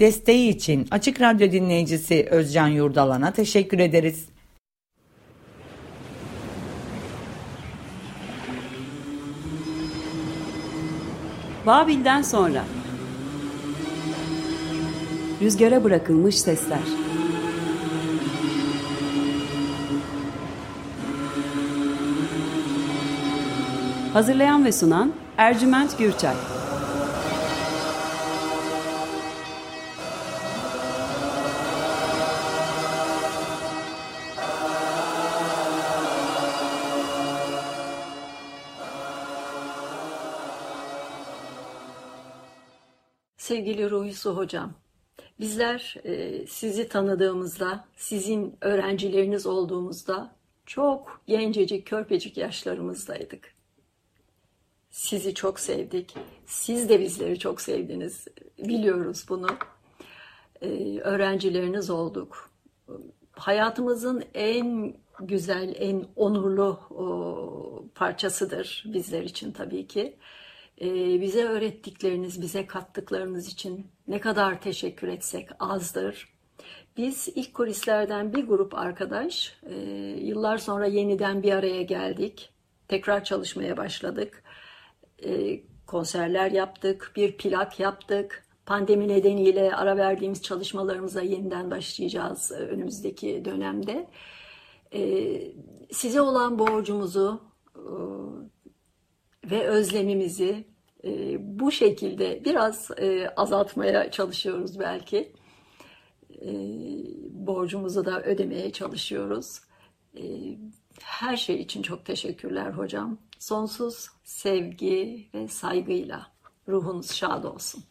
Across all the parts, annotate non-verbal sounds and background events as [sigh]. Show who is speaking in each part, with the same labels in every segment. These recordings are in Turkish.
Speaker 1: Desteği için Açık Radyo dinleyicisi Özcan Yurdalan'a teşekkür ederiz.
Speaker 2: Babil'den sonra. Rüzgara bırakılmış sesler. Hazırlayan ve sunan Ercüment Gürçay
Speaker 3: Sevgili Ruhisu Hocam, bizler e, sizi tanıdığımızda, sizin öğrencileriniz olduğumuzda çok gencecik, körpecik yaşlarımızdaydık. Sizi çok sevdik. Siz de bizleri çok sevdiniz. Biliyoruz bunu. Ee, öğrencileriniz olduk. Hayatımızın en güzel, en onurlu parçasıdır bizler için tabii ki. Ee, bize öğrettikleriniz, bize kattıklarınız için ne kadar teşekkür etsek azdır. Biz ilk kulislerden bir grup arkadaş e, yıllar sonra yeniden bir araya geldik. Tekrar çalışmaya başladık e, konserler yaptık, bir plak yaptık. Pandemi nedeniyle ara verdiğimiz çalışmalarımıza yeniden başlayacağız e, önümüzdeki dönemde. E, size olan borcumuzu e, ve özlemimizi e, bu şekilde biraz e, azaltmaya çalışıyoruz belki. E, borcumuzu da ödemeye çalışıyoruz. E, her şey için çok teşekkürler hocam. Sonsuz sevgi ve saygıyla ruhunuz şad olsun.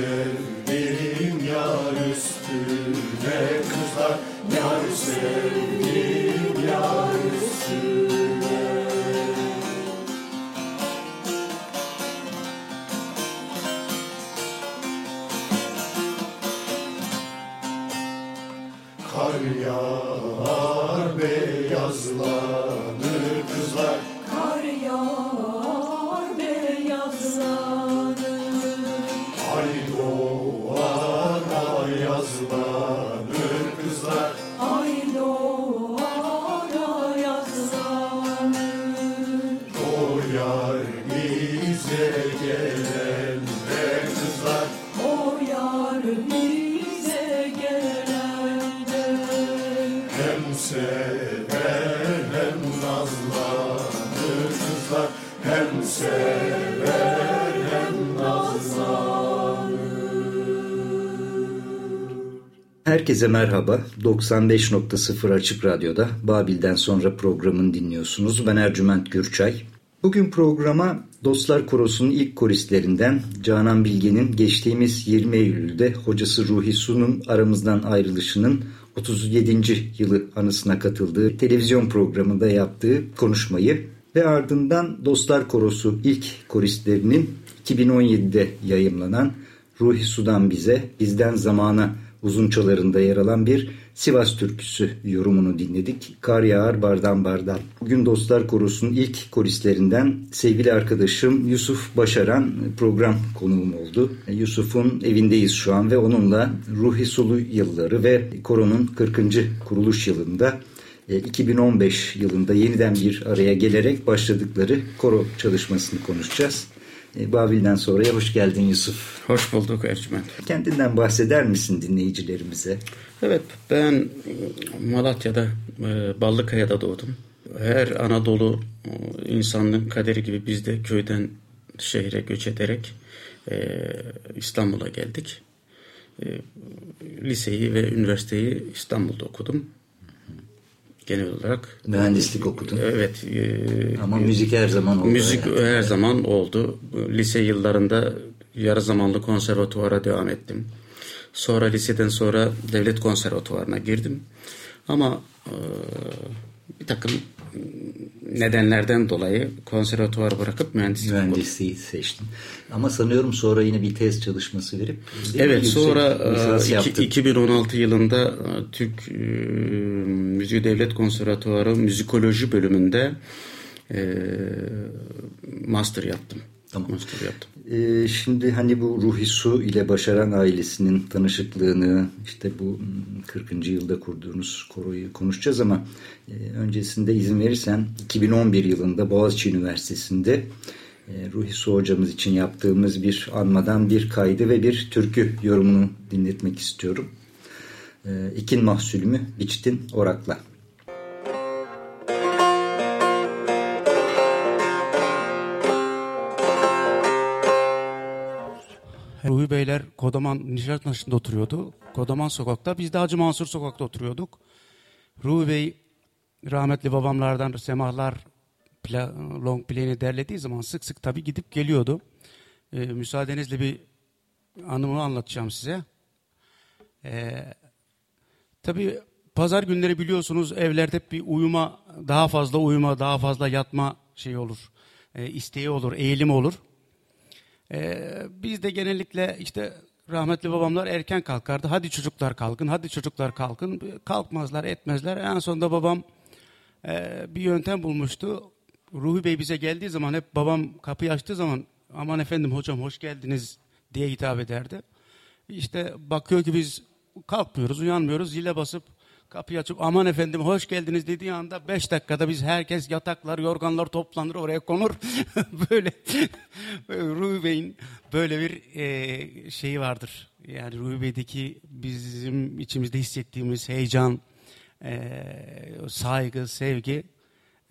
Speaker 4: said Herkese merhaba. 95.0 Açık Radyo'da Babil'den sonra programını dinliyorsunuz. Ben Ercüment Gürçay.
Speaker 5: Bugün programa Dostlar Korosu'nun ilk koristlerinden Canan Bilge'nin geçtiğimiz 20 Eylül'de hocası Ruhi Su'nun aramızdan ayrılışının 37. yılı anısına katıldığı televizyon programında yaptığı konuşmayı ve ardından Dostlar Korosu ilk koristlerinin 2017'de yayımlanan Ruhi Su'dan bize, bizden zamana uzunçalarında yer alan bir Sivas türküsü yorumunu dinledik. Kar yağar bardan bardan. Bugün Dostlar Korosu'nun ilk koristlerinden sevgili arkadaşım Yusuf Başaran program konuğum oldu. Yusuf'un evindeyiz şu an ve onunla Ruhi Sulu yılları ve koronun 40. kuruluş yılında 2015 e, yılında yeniden bir araya gelerek başladıkları koro çalışmasını konuşacağız. E, Babil'den sonraya hoş geldin Yusuf.
Speaker 6: Hoş bulduk Ercüment.
Speaker 5: Kendinden bahseder misin dinleyicilerimize?
Speaker 6: Evet ben Malatya'da e, Ballıkaya'da doğdum. Her Anadolu e, insanın kaderi gibi biz de köyden şehre göç ederek İstanbul'a geldik. Liseyi ve üniversiteyi İstanbul'da okudum genel olarak.
Speaker 5: Mühendislik okudun.
Speaker 6: Evet.
Speaker 5: E, Ama müzik her zaman oldu.
Speaker 6: Müzik yani. her zaman oldu. Lise yıllarında yarı zamanlı konservatuvara devam ettim. Sonra liseden sonra devlet konservatuvarına girdim. Ama e, bir takım nedenlerden dolayı konservatuvar bırakıp mühendislik
Speaker 5: mühendisliği okudum. seçtim. Ama sanıyorum sonra yine bir tez çalışması verip
Speaker 6: Evet sonra iki, 2016 yılında e, Türk e, Müziği Devlet Konservatuvarı müzikoloji bölümünde e, master yaptım.
Speaker 5: Tamam. Master yaptım. Ee, şimdi hani bu Ruhi Su ile Başaran ailesinin tanışıklığını işte bu 40. yılda kurduğunuz koroyu konuşacağız ama e, öncesinde izin verirsen 2011 yılında Boğaziçi Üniversitesi'nde e, Ruhi Su hocamız için yaptığımız bir anmadan bir kaydı ve bir türkü yorumunu dinletmek istiyorum. E, İkin mahsulümü biçtin orakla.
Speaker 7: Ruhi Beyler Kodaman Nişantaşı'nda oturuyordu. Kodaman sokakta. Biz de Hacı Mansur sokakta oturuyorduk. Ruhi Bey rahmetli babamlardan semahlar pla, long play'ini derlediği zaman sık sık tabii gidip geliyordu. Ee, müsaadenizle bir anımı anlatacağım size. Ee, tabii pazar günleri biliyorsunuz evlerde bir uyuma, daha fazla uyuma, daha fazla yatma şey olur. E, isteği olur, eğilim olur. Ee, biz de genellikle işte rahmetli babamlar erken kalkardı. Hadi çocuklar kalkın, hadi çocuklar kalkın. Kalkmazlar, etmezler. En sonunda babam e, bir yöntem bulmuştu. Ruhi Bey bize geldiği zaman hep babam kapıyı açtığı zaman aman efendim hocam hoş geldiniz diye hitap ederdi. İşte bakıyor ki biz kalkmıyoruz, uyanmıyoruz. Zile basıp Kapıyı açıp aman efendim hoş geldiniz dediği anda beş dakikada biz herkes yataklar, yorganlar toplanır oraya konur. [laughs] böyle, böyle Ruhi Bey'in böyle bir e, şeyi vardır. Yani Ruhi Bey'deki bizim içimizde hissettiğimiz heyecan, e, saygı, sevgi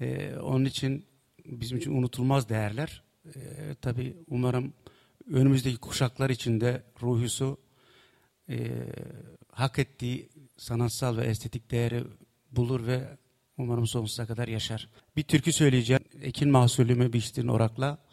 Speaker 7: e, onun için bizim için unutulmaz değerler. E, tabii umarım önümüzdeki kuşaklar içinde ruhusu e, hak ettiği sanatsal ve estetik değeri bulur ve umarım sonsuza kadar yaşar. Bir türkü söyleyeceğim. Ekin mahsulümü biçtin orakla.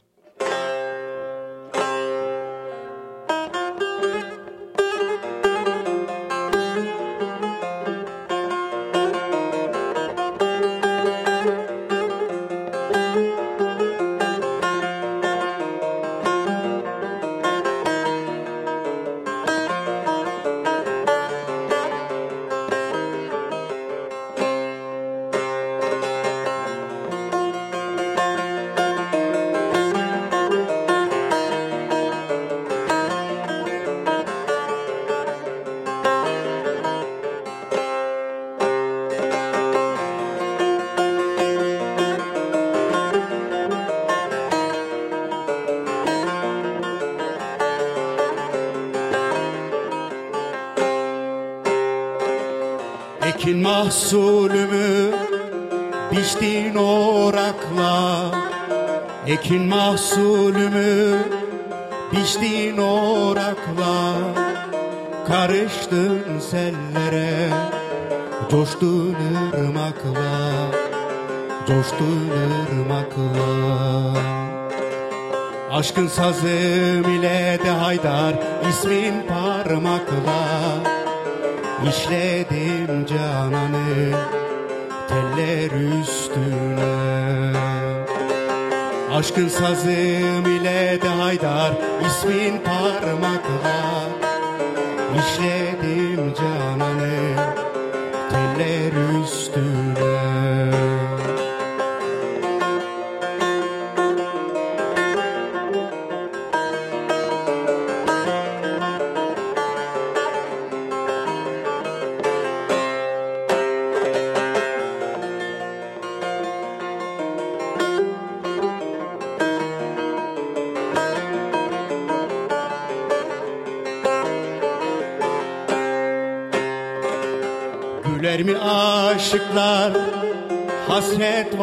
Speaker 7: Mahsulümü biçtin orakla Ekin mahsulümü biçtin orakla Karıştın sellere Coştun ırmakla coştun ırmaklar Aşkın sazım ile de haydar ismin parmakla İşledim cananı teller üstüne. Aşkın sazım ile de haydar ismin parmakla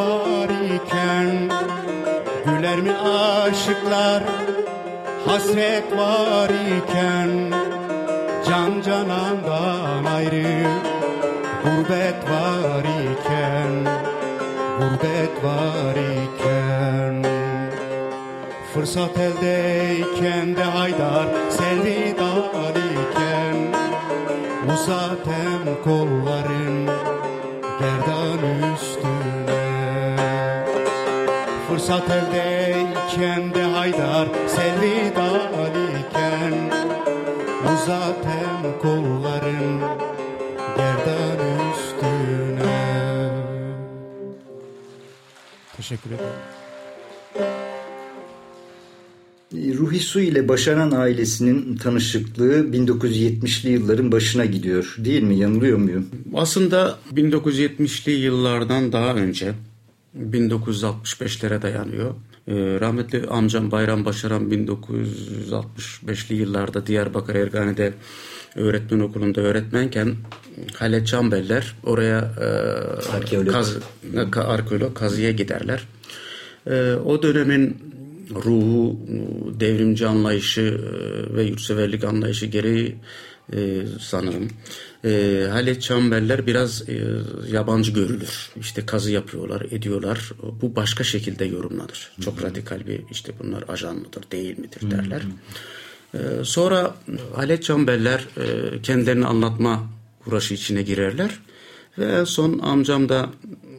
Speaker 7: var iken Güler mi aşıklar? Hasret var iken Can canandan ayrı gurbet var iken Gurbet var iken. Fırsat eldeyken de haydar selvi dal iken Uzat hem kolların gerdan üstüne Fırsat eldeyken de haydar selvi dal iken Uzat hem kolların gerdan üstüne Teşekkür ederim.
Speaker 5: Ruhi Su ile Başaran ailesinin tanışıklığı 1970'li yılların başına gidiyor değil mi? Yanılıyor muyum?
Speaker 6: Aslında 1970'li yıllardan daha önce 1965'lere dayanıyor. Ee, rahmetli amcam Bayram Başaran 1965'li yıllarda Diyarbakır Ergani'de öğretmen okulunda öğretmenken Halet Çambeller oraya e,
Speaker 5: Arkeolog.
Speaker 6: kaz, ka- arkeolog kazıya giderler. E, o dönemin ruhu, devrimci anlayışı e, ve yurtseverlik anlayışı gereği e, sanırım. E, Halet Çamberler biraz e, yabancı görülür. İşte kazı yapıyorlar, ediyorlar. Bu başka şekilde yorumlanır. Çok radikal bir işte bunlar ajan mıdır, değil midir derler. E, sonra Halet Çamberler e, kendilerini anlatma uğraşı içine girerler. Ve en son amcam da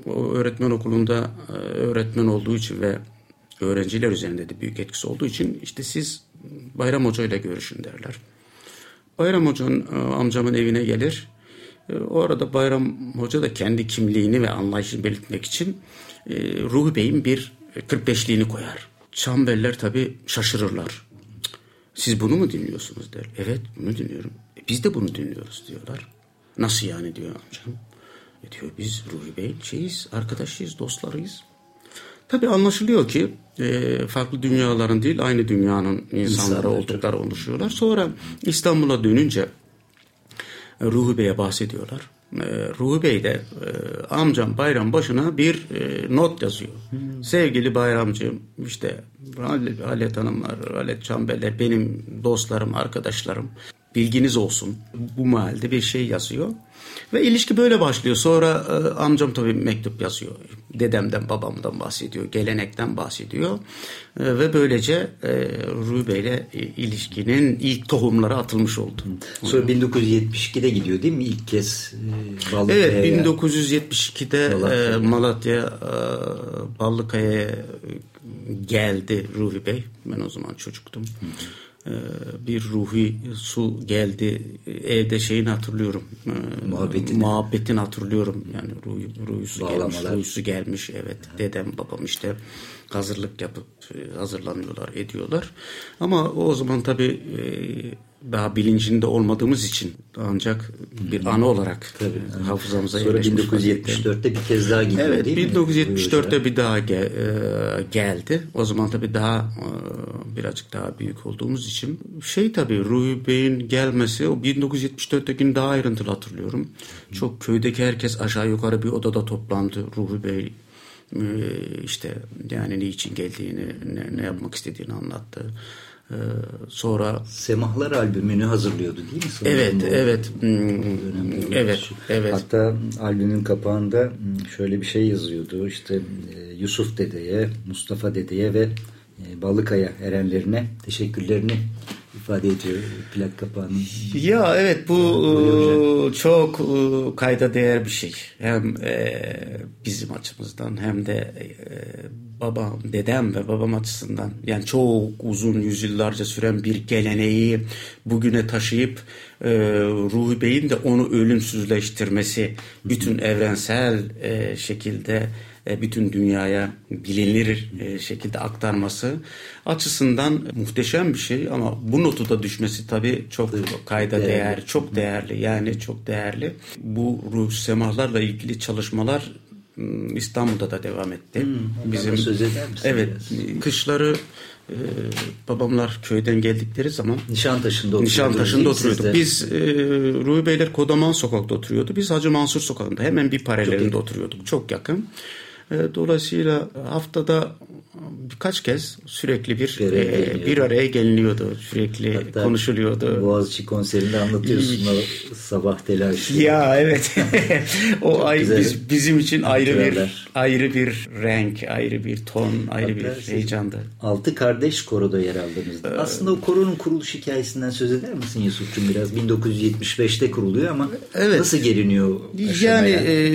Speaker 6: o öğretmen okulunda e, öğretmen olduğu için ve öğrenciler üzerinde de büyük etkisi olduğu için işte siz Bayram Hoca ile görüşün derler. Bayram Hoca'nın e, amcamın evine gelir. E, O arada Bayram Hoca da kendi kimliğini ve anlayışını belirtmek için e, Ruhi Bey'in bir 45'liğini koyar. Çamberler tabii şaşırırlar. "Cık, Siz bunu mu dinliyorsunuz der. Evet bunu dinliyorum. "E, biz de bunu dinliyoruz diyorlar. Nasıl yani diyor amcam. E diyor biz Ruhi Bey'in şeyiz, arkadaşıyız, dostlarıyız. Tabii anlaşılıyor ki e, farklı dünyaların değil aynı dünyanın insanları
Speaker 5: İnsanlar,
Speaker 6: oldukları oluşuyorlar. Sonra İstanbul'a dönünce e, Ruhi Bey'e bahsediyorlar. E, Ruhi Bey de e, amcam Bayram başına bir not yazıyor. Sevgili Bayramcığım işte Halet, Hanımlar, Halet Çamberler benim dostlarım, arkadaşlarım. Bilginiz olsun. Bu mahalde bir şey yazıyor. Ve ilişki böyle başlıyor. Sonra e, amcam tabii mektup yazıyor. Dedemden, babamdan bahsediyor. Gelenekten bahsediyor. E, ve böylece e, Ruhi Bey'le e, ilişkinin ilk tohumları atılmış oldu.
Speaker 5: Sonra 1972'de gidiyor değil mi ilk kez e, Ballıkaya'ya?
Speaker 6: Evet 1972'de
Speaker 5: Malatya.
Speaker 6: e, Malatya e, Ballıkaya'ya geldi Ruhi Bey. Ben o zaman çocuktum. E, bir ruhi su geldi. Evde şeyini hatırlıyorum. E,
Speaker 5: Muhabbetini.
Speaker 6: Muhabbetini hatırlıyorum. Yani ruhi, ruhi su gelmiş. Ruhi su gelmiş. Evet. Dedem babam işte hazırlık yapıp e, hazırlanıyorlar ediyorlar. Ama o zaman tabii e, daha bilincinde olmadığımız için ancak bir anı olarak hafızamıza
Speaker 5: Sonra
Speaker 6: yerleşmiş vaziyette.
Speaker 5: 1974'te bir kez daha gidiyor
Speaker 6: Evet,
Speaker 5: değil mi?
Speaker 6: 1974'te bir daha ge- e, geldi. O zaman tabii daha e, birazcık daha büyük olduğumuz için şey tabii Ruhi Bey'in gelmesi o 1974'tekini daha ayrıntılı hatırlıyorum. Çok köydeki herkes aşağı yukarı bir odada toplandı. Ruhi Bey e, işte yani niçin geldiğini, ne, ne yapmak istediğini anlattı. Ee, sonra
Speaker 5: Semahlar albümünü hazırlıyordu değil mi? Sanırım
Speaker 6: Evet,
Speaker 5: o-
Speaker 6: evet. Hmm,
Speaker 5: dönemde
Speaker 6: evet,
Speaker 5: olmuş.
Speaker 6: evet.
Speaker 5: Hatta albümün kapağında hmm, şöyle bir şey yazıyordu. İşte e, Yusuf Dede'ye, Mustafa Dede'ye ve e, Balıkaya erenlerine teşekkürlerini ifade ediyor plak kapağının.
Speaker 6: Ya evet bu e, çok e, kayda değer bir şey. Hem e, bizim açımızdan hem de babam, dedem ve babam açısından. Yani çok uzun yüzyıllarca süren bir geleneği bugüne taşıyıp e, Ruhi Bey'in de onu ölümsüzleştirmesi, bütün evrensel e, şekilde bütün dünyaya bilinir e, şekilde aktarması açısından muhteşem bir şey ama bu notu da düşmesi tabii çok kayda
Speaker 5: değerli.
Speaker 6: değer, çok değerli yani çok değerli. Bu ruh semahlarla ilgili çalışmalar m, İstanbul'da da devam etti.
Speaker 5: ondan da söz eder misin
Speaker 6: Evet, kışları e, babamlar köyden geldikleri zaman
Speaker 5: Nişantaşı'nda oturuyordunuz
Speaker 6: Nişantaşı'nda oturuyorduk. Biz e, Ruhi Beyler Kodaman sokakta oturuyordu. Biz Hacı Mansur sokağında hemen bir paralelinde oturuyorduk. Çok yakın. E, dolayısıyla haftada birkaç kez sürekli bir
Speaker 5: Bir araya
Speaker 6: e,
Speaker 5: geliniyordu.
Speaker 6: bir araya geliniyordu. Sürekli
Speaker 5: Hatta
Speaker 6: konuşuluyordu.
Speaker 5: Boğaziçi konserinde anlatıyorsun o sabah telaşı.
Speaker 6: Ya evet. [laughs] o ay,
Speaker 5: güzel
Speaker 6: biz, bizim için ayrı bir ayrı bir renk, ayrı bir ton, ayrı
Speaker 5: Hatta
Speaker 6: bir heyecandı.
Speaker 5: Altı kardeş koroda yer aldınız.
Speaker 6: Ee,
Speaker 5: Aslında o koronun kuruluş hikayesinden söz eder misin Yusuf'cum biraz? 1975'te kuruluyor ama
Speaker 6: Evet.
Speaker 5: nasıl geliniyor
Speaker 6: Yani
Speaker 5: aşamaya?
Speaker 6: e,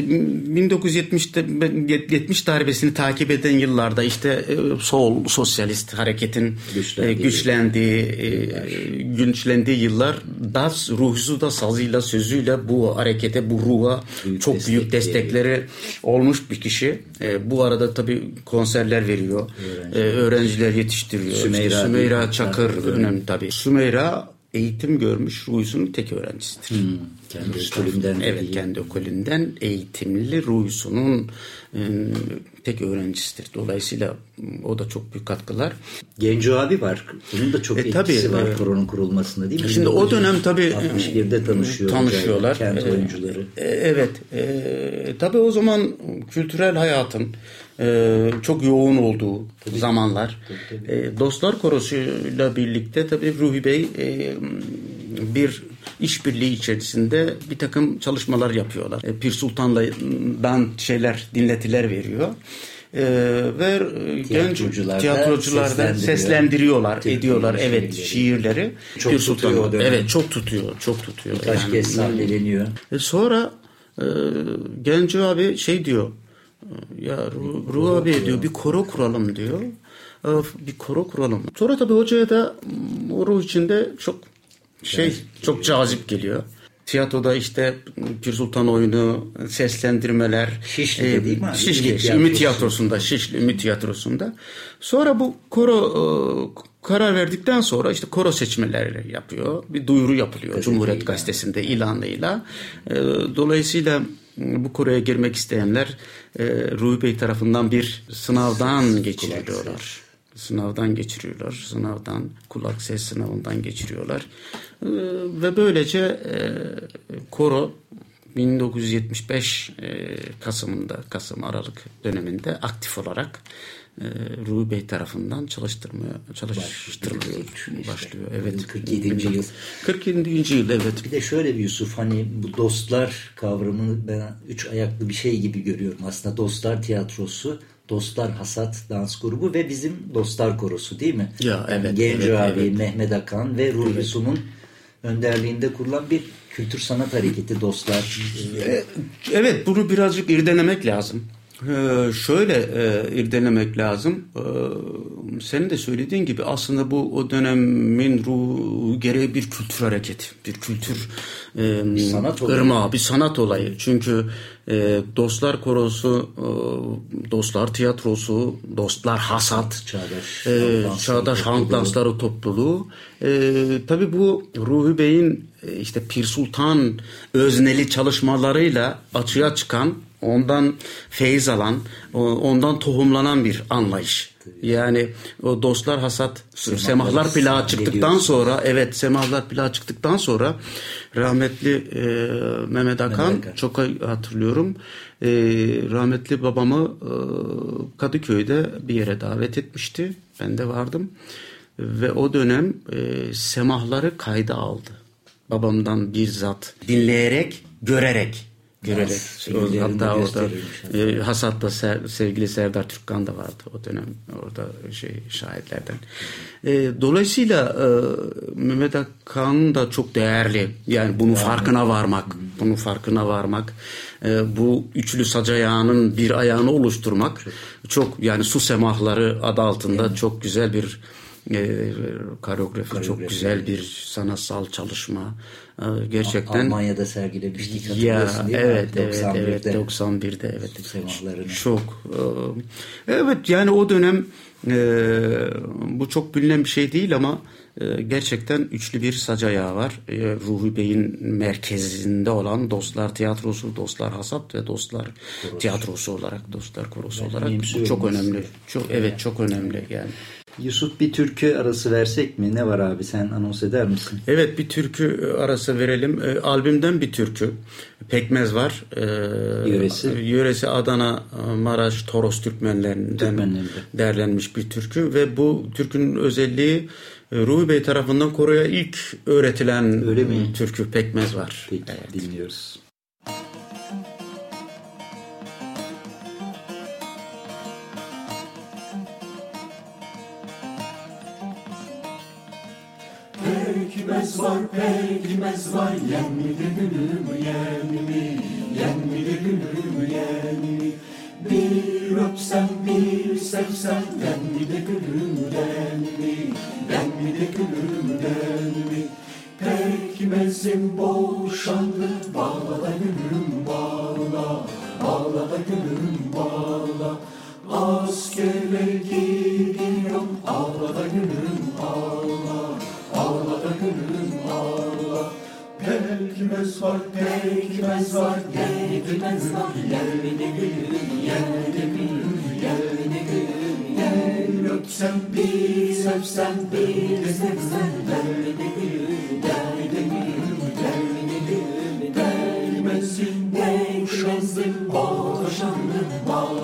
Speaker 6: 1970'te ben 70 darbesini takip eden yıllarda işte e, sol sosyalist hareketin
Speaker 5: Güçlendiği.
Speaker 6: e, güçlendiği e, güçlendiği yıllar da ruhusu da sazıyla sözüyle bu harekete bu ruha
Speaker 5: Büyük
Speaker 6: çok
Speaker 5: destekleri.
Speaker 6: büyük destekleri olmuş bir kişi. Bu arada tabii konserler veriyor. E, öğrenciler yetiştiriyor.
Speaker 5: Sümeyra
Speaker 6: İşte Sümeyra Çakır. önemli tabii. Sümeyra eğitim görmüş ruhusunun tek öğrencisidir.
Speaker 5: kendi ekolünden
Speaker 6: Evet kendi ekolünden eğitimli Ruhusu'nun e, tek öğrencisidir. Dolayısıyla m, o da çok büyük katkılar.
Speaker 5: Genco abi var. Bunun da çok
Speaker 6: E,
Speaker 5: etkisi
Speaker 6: tabii,
Speaker 5: var
Speaker 6: e,
Speaker 5: koronun kurulmasında değil mi?
Speaker 6: Şimdi o dönem tabii
Speaker 5: 61'de tanışıyor.
Speaker 6: tanışıyorlar.
Speaker 5: hocayla, Kent
Speaker 6: E,
Speaker 5: oyuncuları.
Speaker 6: e, Evet. E, tabii o zaman kültürel hayatın e, çok yoğun olduğu zamanlar. E, Dostlar Korosu'yla birlikte tabii Ruhi Bey e, bir işbirliği içerisinde bir takım çalışmalar yapıyorlar. E, Pir Sultan'dan şeyler, dinletiler veriyor. E, ve genç
Speaker 5: Tiyatrocular da
Speaker 6: tiyatrocular da
Speaker 5: seslendiriyor.
Speaker 6: seslendiriyorlar,
Speaker 5: Türk
Speaker 6: ediyorlar.
Speaker 5: şiirleri.
Speaker 6: Evet, şiirleri.
Speaker 5: Çok
Speaker 6: Pir
Speaker 5: tutuyor
Speaker 6: Sultan'ı-
Speaker 5: o dönem.
Speaker 6: Evet, çok tutuyor, çok tutuyor.
Speaker 5: Kaç
Speaker 6: Yani-
Speaker 5: kez sahneleniyor.
Speaker 6: e sonra e, Genco abi şey diyor. Ya Ru- Ruh abi diyor bir koro kuralım diyor. E, Bir koro kuralım. Sonra tabii hocaya da o ruh içinde çok şey çok cazip geliyor. Tiyatroda işte Pir Sultan oyunu, seslendirmeler.
Speaker 5: Şişli'de değil mi abi?
Speaker 6: Şişli,
Speaker 5: Ümit
Speaker 6: Ümit,
Speaker 5: Tiyatrosu.
Speaker 6: Tiyatrosu'nda, Şişli Ümit Tiyatrosu'nda. Sonra bu koro e, karar verdikten sonra işte koro seçmeleri yapıyor. Bir duyuru yapılıyor Cumhuriyet Gazetesi'nde ilanıyla. E, dolayısıyla bu koroya girmek isteyenler e, Ruhi Bey tarafından bir sınavdan geçiriliyorlar. Sınavdan geçiriyorlar. Sınavdan, kulak ses sınavından geçiriyorlar. E, ve böylece e, koro 1975 e, Kasım'ında, Kasım Aralık döneminde aktif olarak e, Ruhi Bey tarafından çalıştırmaya çalıştırılıyor. Başlıyor. Evet.
Speaker 5: 47. yıl.
Speaker 6: 47. yıl evet.
Speaker 5: Bir de şöyle bir Yusuf hani bu dostlar kavramını ben üç ayaklı bir şey gibi görüyorum. Aslında dostlar tiyatrosu, dostlar hasat dans grubu ve bizim dostlar korosu değil mi?
Speaker 6: Ya, evet,
Speaker 5: Genco
Speaker 6: evet,
Speaker 5: abi,
Speaker 6: evet.
Speaker 5: Mehmet Akan ve Ruhi Su'nun önderliğinde kurulan bir kültür sanat hareketi dostlar.
Speaker 6: E, Evet bunu birazcık irdelemek lazım. Ee, şöyle e, irdelemek lazım. Ee, senin de söylediğin gibi aslında bu o dönemin ruhu gereği bir kültür hareketi, bir kültür e,
Speaker 5: sanat olayı.
Speaker 6: ırmağı, bir sanat olayı. Çünkü e, Dostlar Korosu, e, Dostlar Tiyatrosu, Dostlar Hasat,
Speaker 5: Çağdaş
Speaker 6: e,
Speaker 5: Halk Dansları
Speaker 6: Çağdaş
Speaker 5: Topluluğu.
Speaker 6: Dansları Topluluğu. E, tabii bu Ruhi Bey'in e, işte Pir Sultan özneli çalışmalarıyla açığa çıkan, ondan feyiz alan, ondan tohumlanan bir anlayış. Yani o dostlar hasat semahlar plağı çıktıktan
Speaker 5: diyorsun.
Speaker 6: sonra evet semahlar plağı çıktıktan sonra rahmetli e, Mehmet Akan
Speaker 5: Mehmet Akan.
Speaker 6: çok hatırlıyorum. E, rahmetli babamı e, Kadıköy'de bir yere davet etmişti. Ben de vardım. ve o dönem e, semahları kayda aldı. Babamdan bir zat dinleyerek, görerek görerek.
Speaker 5: filmlerinde
Speaker 6: Hatta orada e, Hasat'ta ser- sevgili Serdar Türkkan da vardı o dönem orada şey şahitlerden. E, dolayısıyla e, Mehmet Akan da çok değerli. Yani bunun farkına varmak, bunun farkına varmak, e, bu üçlü sac ayağının bir ayağını oluşturmak çok, yani su semahları adı altında çok güzel bir e, koreografi, çok güzel bir sanatsal çalışma. E, gerçekten
Speaker 5: Almanya'da sergilemiştik
Speaker 6: ya
Speaker 5: mi?
Speaker 6: evet evet
Speaker 5: 91'de.
Speaker 6: evet 91'de evet. Çok e, evet yani o dönem e, bu çok bilinen bir şey değil ama e, gerçekten üçlü bir sac ayağı var. E, Ruhi Bey'in merkezinde olan Dostlar Tiyatrosu, Dostlar Hasap ve Dostlar Tiyatrosu olarak, Dostlar Korosu olarak bu çok önemli. Çok evet çok önemli yani.
Speaker 5: Yusuf bir türkü arası versek mi? Ne var abi sen anons eder misin?
Speaker 6: Evet bir türkü arası verelim. E, albümden bir türkü. Pekmez var. E,
Speaker 5: Yöresi?
Speaker 6: Yöresi Adana, Maraş, Toros Türkmenlerinden
Speaker 5: Türkmenlerinde.
Speaker 6: derlenmiş bir türkü ve bu türkünün özelliği e, Ruhi Bey tarafından Koro'ya ilk öğretilen
Speaker 5: Öyle mi?
Speaker 6: türkü Pekmez var.
Speaker 5: Peki
Speaker 6: Evet.
Speaker 5: dinliyoruz.
Speaker 4: Pekmez var, pekmez var, yen mi de gülüm, yen mi, yen mi de gülüm, yen mi? Bir öpsem, bir sevsem, yen mi de gülüm, yen mi, yen mi de gülüm, yen mi? Pekmezim boşandı, bağla da gülüm, bağla, bağla da gülüm, bağla. Askere gidiyorum, ağla da gülüm. Ağla Pekmez var pekmez var Pekmez var Yerli de gülüm Yerli de gülüm Yerli de gülüm Yer öpsem bir sevsem bir sevsem Yerli de gülüm Yerli de gülüm Yerli de gülüm Pekmezin boşandım Boşandım Bağla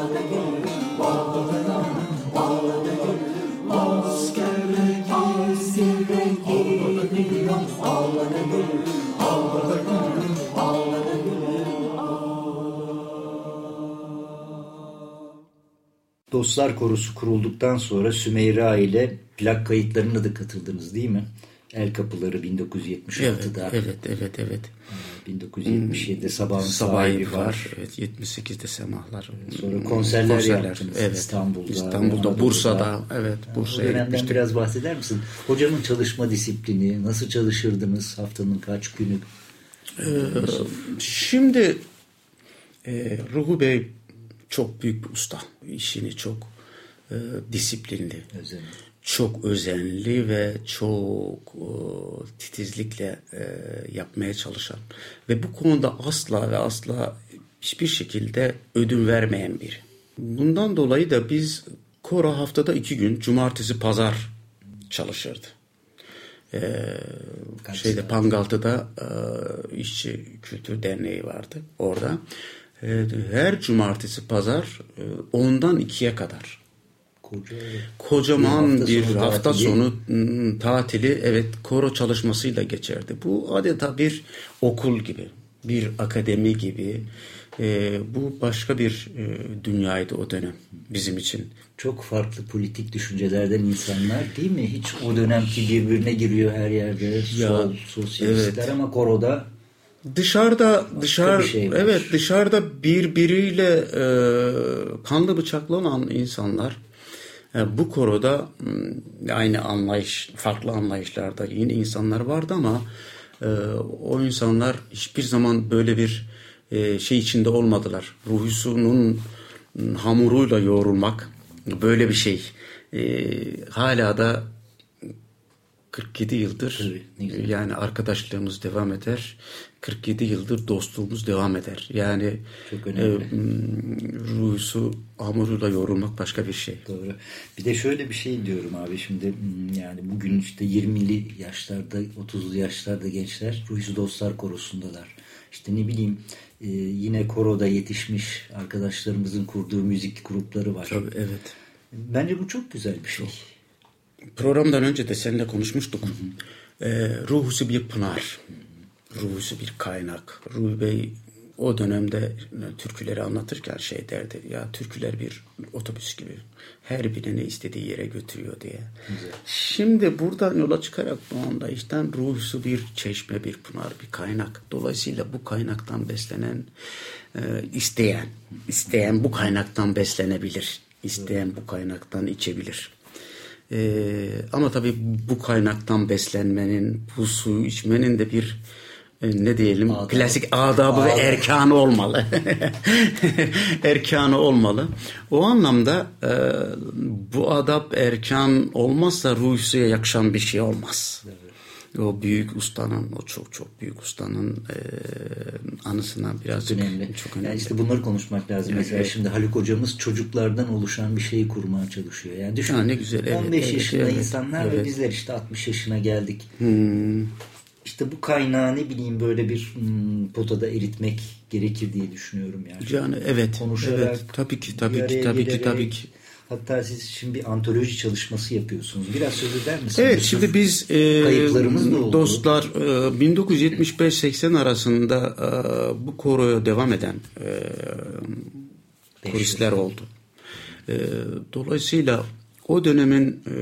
Speaker 5: Dostlar Korosu kurulduktan sonra Sümeyra ile plak kayıtlarına da katıldınız değil mi? El Kapıları 1976'da.
Speaker 6: Evet, evet, evet, evet.
Speaker 5: 1977'de Sabahın
Speaker 6: Sabahi
Speaker 5: Sahibi
Speaker 6: var.
Speaker 5: var.
Speaker 6: Evet, 78'de Semahlar.
Speaker 5: Sonra konserler yaptınız
Speaker 6: Evet.
Speaker 5: İstanbul'da,
Speaker 6: İstanbul'da. Bursa'da. Evet,
Speaker 5: O
Speaker 6: Bursa'ya
Speaker 5: dönemden
Speaker 6: gitmiştik.
Speaker 5: biraz bahseder misin? Hocamın çalışma disiplini, nasıl çalışırdınız haftanın kaç günü?
Speaker 6: Şimdi e, Ruhu Bey çok büyük bir usta. İşini çok e, disiplinli.
Speaker 5: Özenli.
Speaker 6: Çok özenli ve çok e, titizlikle e, yapmaya çalışan ve bu konuda asla ve asla hiçbir şekilde ödün vermeyen biri. Bundan dolayı da biz koro haftada iki gün cumartesi pazar çalışırdı. Ee, şeyde Pangaltı'da e, işçi kültür derneği vardı orada. Her cumartesi pazar e, ondan ikiye kadar
Speaker 5: Koca
Speaker 6: kocaman
Speaker 5: Bir hafta
Speaker 6: hafta
Speaker 5: sonu
Speaker 6: sonu,
Speaker 5: tatili.
Speaker 6: mm, tatili evet koro çalışmasıyla geçerdi. Bu adeta bir okul gibi, bir akademi gibi. Ee, bu başka bir e, dünyaydı o dönem bizim için.
Speaker 5: çok farklı politik düşüncelerden insanlar değil mi? Hiç o dönemki birbirine giriyor her yerde. Sol, sosyalistler ama koroda
Speaker 6: Dışarıda dışarı
Speaker 5: bir şey var.
Speaker 6: evet dışarıda birbiriyle e, kanlı bıçaklı olan insanlar e, bu koroda m, aynı anlayış farklı anlayışlarda yine insanlar vardı ama e, o insanlar hiçbir zaman böyle bir e, şey içinde olmadılar. Ruhusunun m, hamuruyla yoğrulmak böyle bir şey. E, hala da 47 yıldır
Speaker 5: Tabii,
Speaker 6: yani arkadaşlığımız devam eder. 47 yıldır dostluğumuz devam eder. Yani
Speaker 5: Çok önemli.
Speaker 6: e, ruhusu hamuruyla yoğrulmak başka bir şey.
Speaker 5: Doğru. Bir de şöyle bir şey diyorum abi şimdi yani bugün işte 20'li yaşlarda 30'lu yaşlarda gençler Ruhsuz Dostlar Korosu'ndalar. İşte ne bileyim e, yine koroda yetişmiş arkadaşlarımızın kurduğu müzik grupları var.
Speaker 6: Tabii evet.
Speaker 5: Bence bu çok güzel bir şey.
Speaker 6: programdan önce de seninle konuşmuştuk. Ee, ruhusu bir pınar. Ruhusu bir kaynak. Ruhi Bey o dönemde e, türküleri anlatırken şey derdi. Ya türküler bir otobüs gibi. Her birini istediği yere götürüyor diye. Şimdi buradan yola çıkarak bu anda işten ruhusu bir çeşme, bir pınar, bir kaynak. Dolayısıyla bu kaynaktan beslenen, e, isteyen, isteyen bu kaynaktan beslenebilir. İsteyen bu kaynaktan içebilir. Ee, ama tabii bu kaynaktan beslenmenin, bu suyu içmenin de bir e, ne diyelim
Speaker 5: Adab.
Speaker 6: klasik adabı ve
Speaker 5: Adab.
Speaker 6: erkanı olmalı. [laughs] erkanı olmalı. O anlamda e, bu adab erkan olmazsa ruhsuya yakışan bir şey olmaz. O büyük ustanın, o çok çok büyük ustanın e, anısına birazcık
Speaker 5: önemli.
Speaker 6: çok önemli.
Speaker 5: Yani işte bunları konuşmak lazım. Mesela
Speaker 6: Evet.
Speaker 5: şimdi Haluk hocamız çocuklardan oluşan bir şeyi kurmaya çalışıyor. Yani düşün.
Speaker 6: Ha, ne güzel, evet,
Speaker 5: 15
Speaker 6: evet,
Speaker 5: yaşında
Speaker 6: evet,
Speaker 5: insanlar ve
Speaker 6: evet.
Speaker 5: bizler işte 60 yaşına geldik.
Speaker 6: Hmm.
Speaker 5: İşte bu kaynağı ne bileyim böyle bir hmm, potada eritmek gerekir diye düşünüyorum yani.
Speaker 6: Yani evet,
Speaker 5: Konuşarak,
Speaker 6: evet, tabii ki, tabii ki, tabii ki, tabii ki.
Speaker 5: Hatta siz şimdi bir antoloji çalışması yapıyorsunuz. Biraz söz eder misiniz?
Speaker 6: Evet şimdi biz e, dostlar e, 1975-80 arasında e, bu koroya devam eden e, koristler oldu. E, dolayısıyla o dönemin e,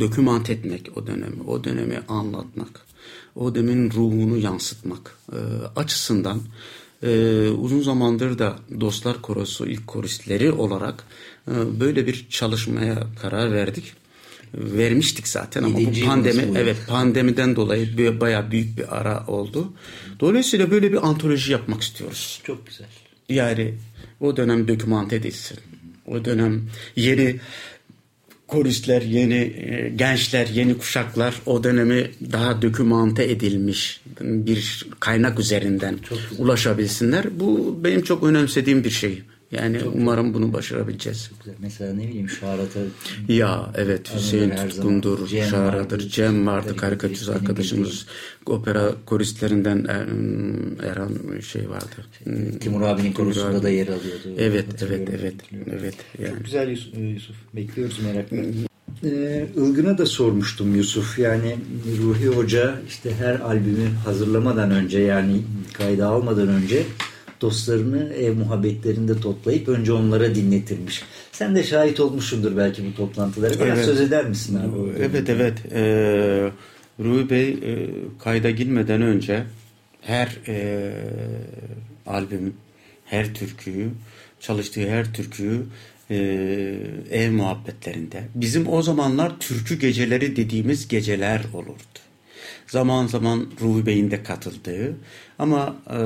Speaker 6: dokümant etmek, o dönemi, o dönemi anlatmak, o dönemin ruhunu yansıtmak e, açısından e, uzun zamandır da Dostlar Korosu ilk koristleri olarak e, böyle bir çalışmaya karar verdik. Vermiştik zaten ama bu
Speaker 5: Yedinci
Speaker 6: pandemi evet pandemiden dolayı bir- bayağı büyük bir ara oldu. Dolayısıyla böyle bir antoloji yapmak istiyoruz.
Speaker 5: Çok güzel.
Speaker 6: Yani o dönem dokümante edilsin. O dönem yeni koristler, yeni e, gençler, yeni kuşaklar o dönemi daha dokümante edilmiş bir kaynak üzerinden ulaşabilsinler. Bu benim çok önemsediğim bir şey. Yani umarım bunu başarabileceğiz.
Speaker 5: Mesela ne bileyim Şarat'a
Speaker 6: Ya evet Hüseyin
Speaker 5: zaman.
Speaker 6: Tutkundur,
Speaker 5: Cem
Speaker 6: Şara'dır,
Speaker 5: vardır.
Speaker 6: Cem vardı, karikatürist arkadaşımız, opera koristlerinden Er- Erhan şey vardı. Hmm,
Speaker 5: Timur abinin korusunda
Speaker 6: abi.
Speaker 5: da yer alıyordu.
Speaker 6: Evet, evet, evet, evet. Yani.
Speaker 5: Çok güzel Yusuf. Yusuf. Bekliyoruz merakla. Ee, Ilgın'a da sormuştum Yusuf. Yani Ruhi Hoca işte her albümü hazırlamadan önce yani kayda almadan önce dostlarını ev muhabbetlerinde toplayıp önce onlara dinletirmiş. Sen de şahit olmuşsundur belki bu toplantılara. Biraz
Speaker 6: Evet.
Speaker 5: söz eder misin abi?
Speaker 6: Evet evet. Ee, Ruhi Bey e, kayda girmeden önce her e, albüm, her türküyü, çalıştığı her türküyü e, ev muhabbetlerinde. Bizim o zamanlar türkü geceleri dediğimiz geceler olurdu. Zaman zaman Ruhi Bey'in de katıldığı ama e,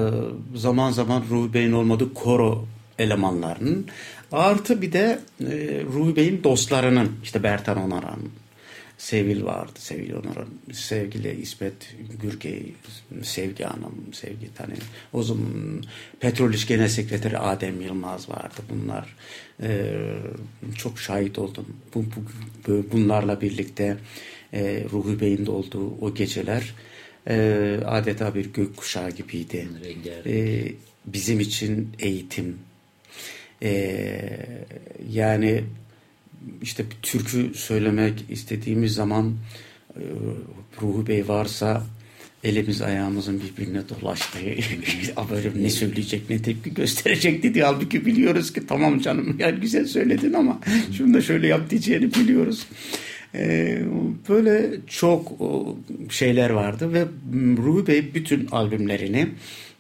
Speaker 6: zaman zaman Ruhi Bey'in olmadığı koro elemanlarının artı bir de e, Ruhi Bey'in dostlarının işte Bertan Onaran, Sevil vardı. Sevil Onaran, sevgili İsmet Gürgey, Sevgi Hanım, Sevgi Tane. O zaman Petrol Genel Sekreteri Adem Yılmaz vardı. Bunlar e, çok şahit oldum. Bu, bu, bunlarla birlikte e, Ruhi Bey'in de olduğu o geceler e, adeta bir gökkuşağı gibiydi. E, bizim için eğitim, e, yani işte bir türkü söylemek istediğimiz zaman e, Ruhu Bey varsa elimiz ayağımızın birbirine dolaştığı [laughs] böyle ne söyleyecek ne tepki gösterecek dedi. Halbuki biliyoruz ki tamam canım ya güzel söyledin ama şunu da şöyle yap diyeceğini biliyoruz. Ee, böyle çok şeyler vardı ve Ruhi Bey bütün albümlerini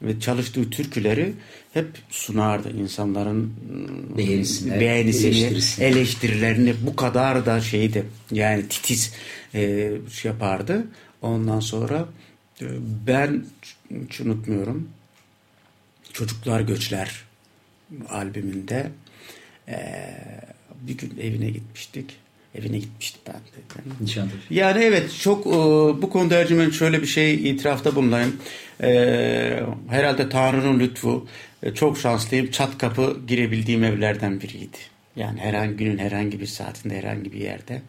Speaker 6: ve çalıştığı türküleri hep sunardı insanların
Speaker 5: Beğenisine,
Speaker 6: beğenisini,
Speaker 5: eleştirisine.
Speaker 6: eleştirilerini bu kadar da şeydi yani titiz e, şey yapardı. Ondan sonra e, ben hiç unutmuyorum Çocuklar Göçler albümünde e, bir gün evine gitmiştik. Evine gitmiştim ben de.
Speaker 5: Nişantaşı.
Speaker 6: Yani evet çok e, bu konuda Ercüment şöyle bir şey itirafta bulunayım. E, herhalde Tanrı'nın lütfu e, çok şanslıyım. Çat kapı girebildiğim evlerden biriydi. Yani herhangi günün herhangi bir saatinde herhangi bir yerde.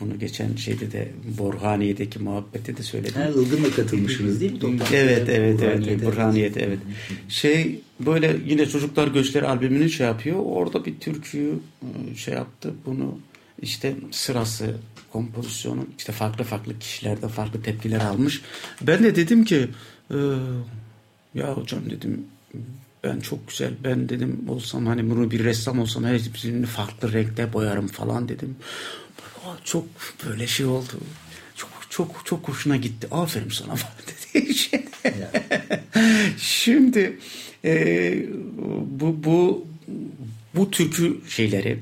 Speaker 6: Bunu geçen şeyde de Borhaniye'deki muhabbette de söyledim.
Speaker 5: Ha, Ilgın'la katılmışsınız değil mi? toplantıya?
Speaker 6: Evet evet evet
Speaker 5: Burhaniye'de.
Speaker 6: Burhaniye'de evet. Şey böyle yine Çocuklar Göçler albümünü şey yapıyor. Orada bir türküyü şey yaptı. Bunu işte sırası kompozisyonu işte farklı farklı kişilerde farklı tepkiler almış. Ben de dedim ki e, ya hocam dedim ben çok güzel ben dedim olsam hani bunu bir ressam olsam hepsini farklı renkte boyarım falan dedim. Çok böyle şey oldu. Çok çok çok hoşuna gitti. Aferin sana [laughs] falan dedi. [laughs] Şimdi e, bu bu bu türkü şeyleri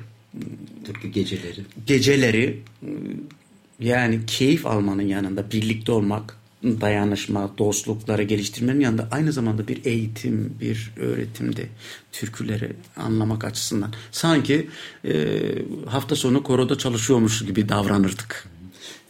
Speaker 5: türkü geceleri
Speaker 6: geceleri yani keyif almanın yanında birlikte olmak dayanışma, dostlukları geliştirmenin yanında aynı zamanda bir eğitim, bir öğretimdi türküleri anlamak açısından. Sanki e, hafta sonu koroda çalışıyormuş gibi davranırdık.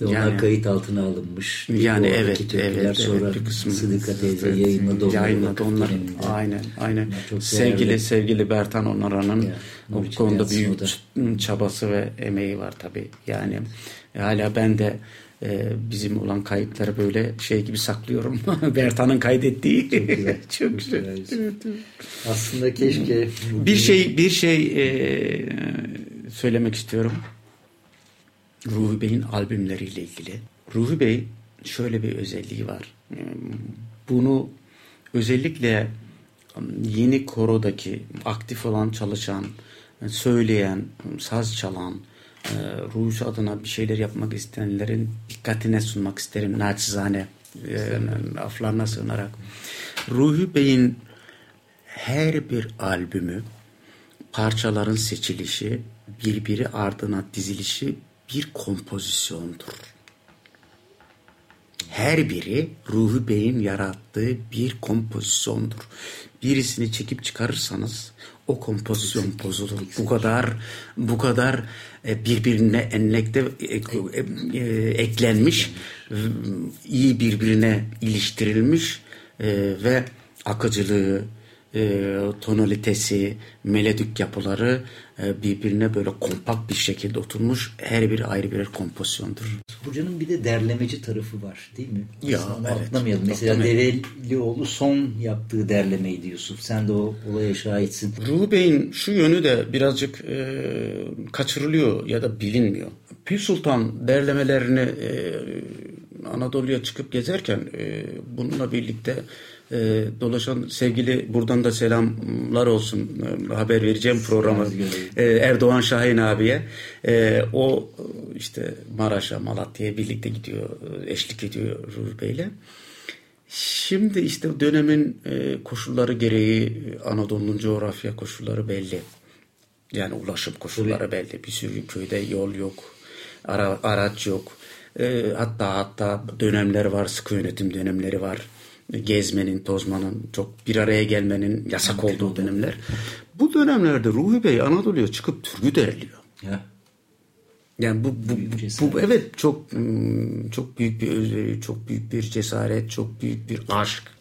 Speaker 5: Ve onlar yani, kayıt altına alınmış.
Speaker 6: Yani evet, evet,
Speaker 5: sonra
Speaker 6: evet, bir
Speaker 5: kısmı Sıdıka teyze yayınladı onları.
Speaker 6: Yayınladı onlar. Aynen, aynen. Çok sevgili değerli. sevgili Bertan Onaran'ın o konuda büyük çabası ve emeği var tabii. Yani hala ben de e, bizim olan kayıtları böyle şey gibi saklıyorum. [laughs] Bertan'ın kaydettiği. Çok güzel. [laughs] Çok güzel.
Speaker 5: Aslında keşke
Speaker 6: bir şey bir şey e, söylemek istiyorum. Ruhi Bey'in albümleriyle ilgili. Ruhi Bey şöyle bir özelliği var. Bunu özellikle yeni korodaki aktif olan çalışan, söyleyen, saz çalan, e, Ruhi adına bir şeyler yapmak isteyenlerin dikkatine sunmak isterim naçizane e, aflarına sığınarak. Ruhi Bey'in her bir albümü parçaların seçilişi, birbiri ardına dizilişi bir kompozisyondur. Her biri Ruhi Bey'in yarattığı bir kompozisyondur. Birisini çekip çıkarırsanız o kompozisyon bozulur. Bu kadar bu kadar e, birbirine enlekte e, e, eklenmiş, iyi birbirine iliştirilmiş ve akıcılığı, tonalitesi, melodik yapıları birbirine böyle kompakt bir şekilde oturmuş. Her biri ayrı birer kompozisyondur.
Speaker 5: Burcan'ın bir de derlemeci tarafı var değil mi?
Speaker 6: Ya
Speaker 5: Aslında
Speaker 6: evet.
Speaker 5: Atlamayalım. Mesela Develioğlu son yaptığı derlemeydi Yusuf. Sen de o olaya şahitsin.
Speaker 6: Ruhi Bey'in şu yönü de birazcık e, kaçırılıyor ya da bilinmiyor. Pir Sultan derlemelerini e, Anadolu'ya çıkıp gezerken e, bununla birlikte e, dolaşan sevgili buradan da selamlar olsun e, haber vereceğim programı e, Erdoğan Şahin abiye e, o işte Maraş'a Malatya'ya birlikte gidiyor eşlik ediyor Ruh Bey'le. Şimdi işte dönemin e, koşulları gereği Anadolu'nun coğrafya koşulları belli. Yani ulaşım koşulları belli. Bir sürü köyde yol yok, ara, araç yok. E, hatta hatta dönemler var, sıkı yönetim dönemleri var gezmenin, tozmanın, çok bir araya gelmenin yasak olduğu dönemler. Bu dönemlerde Ruhi Bey Anadolu'ya çıkıp türkü derliyor. Ya. Yani bu, bu, bu, bu evet çok hmm, çok büyük bir özveri, çok büyük bir cesaret, çok büyük bir aşk.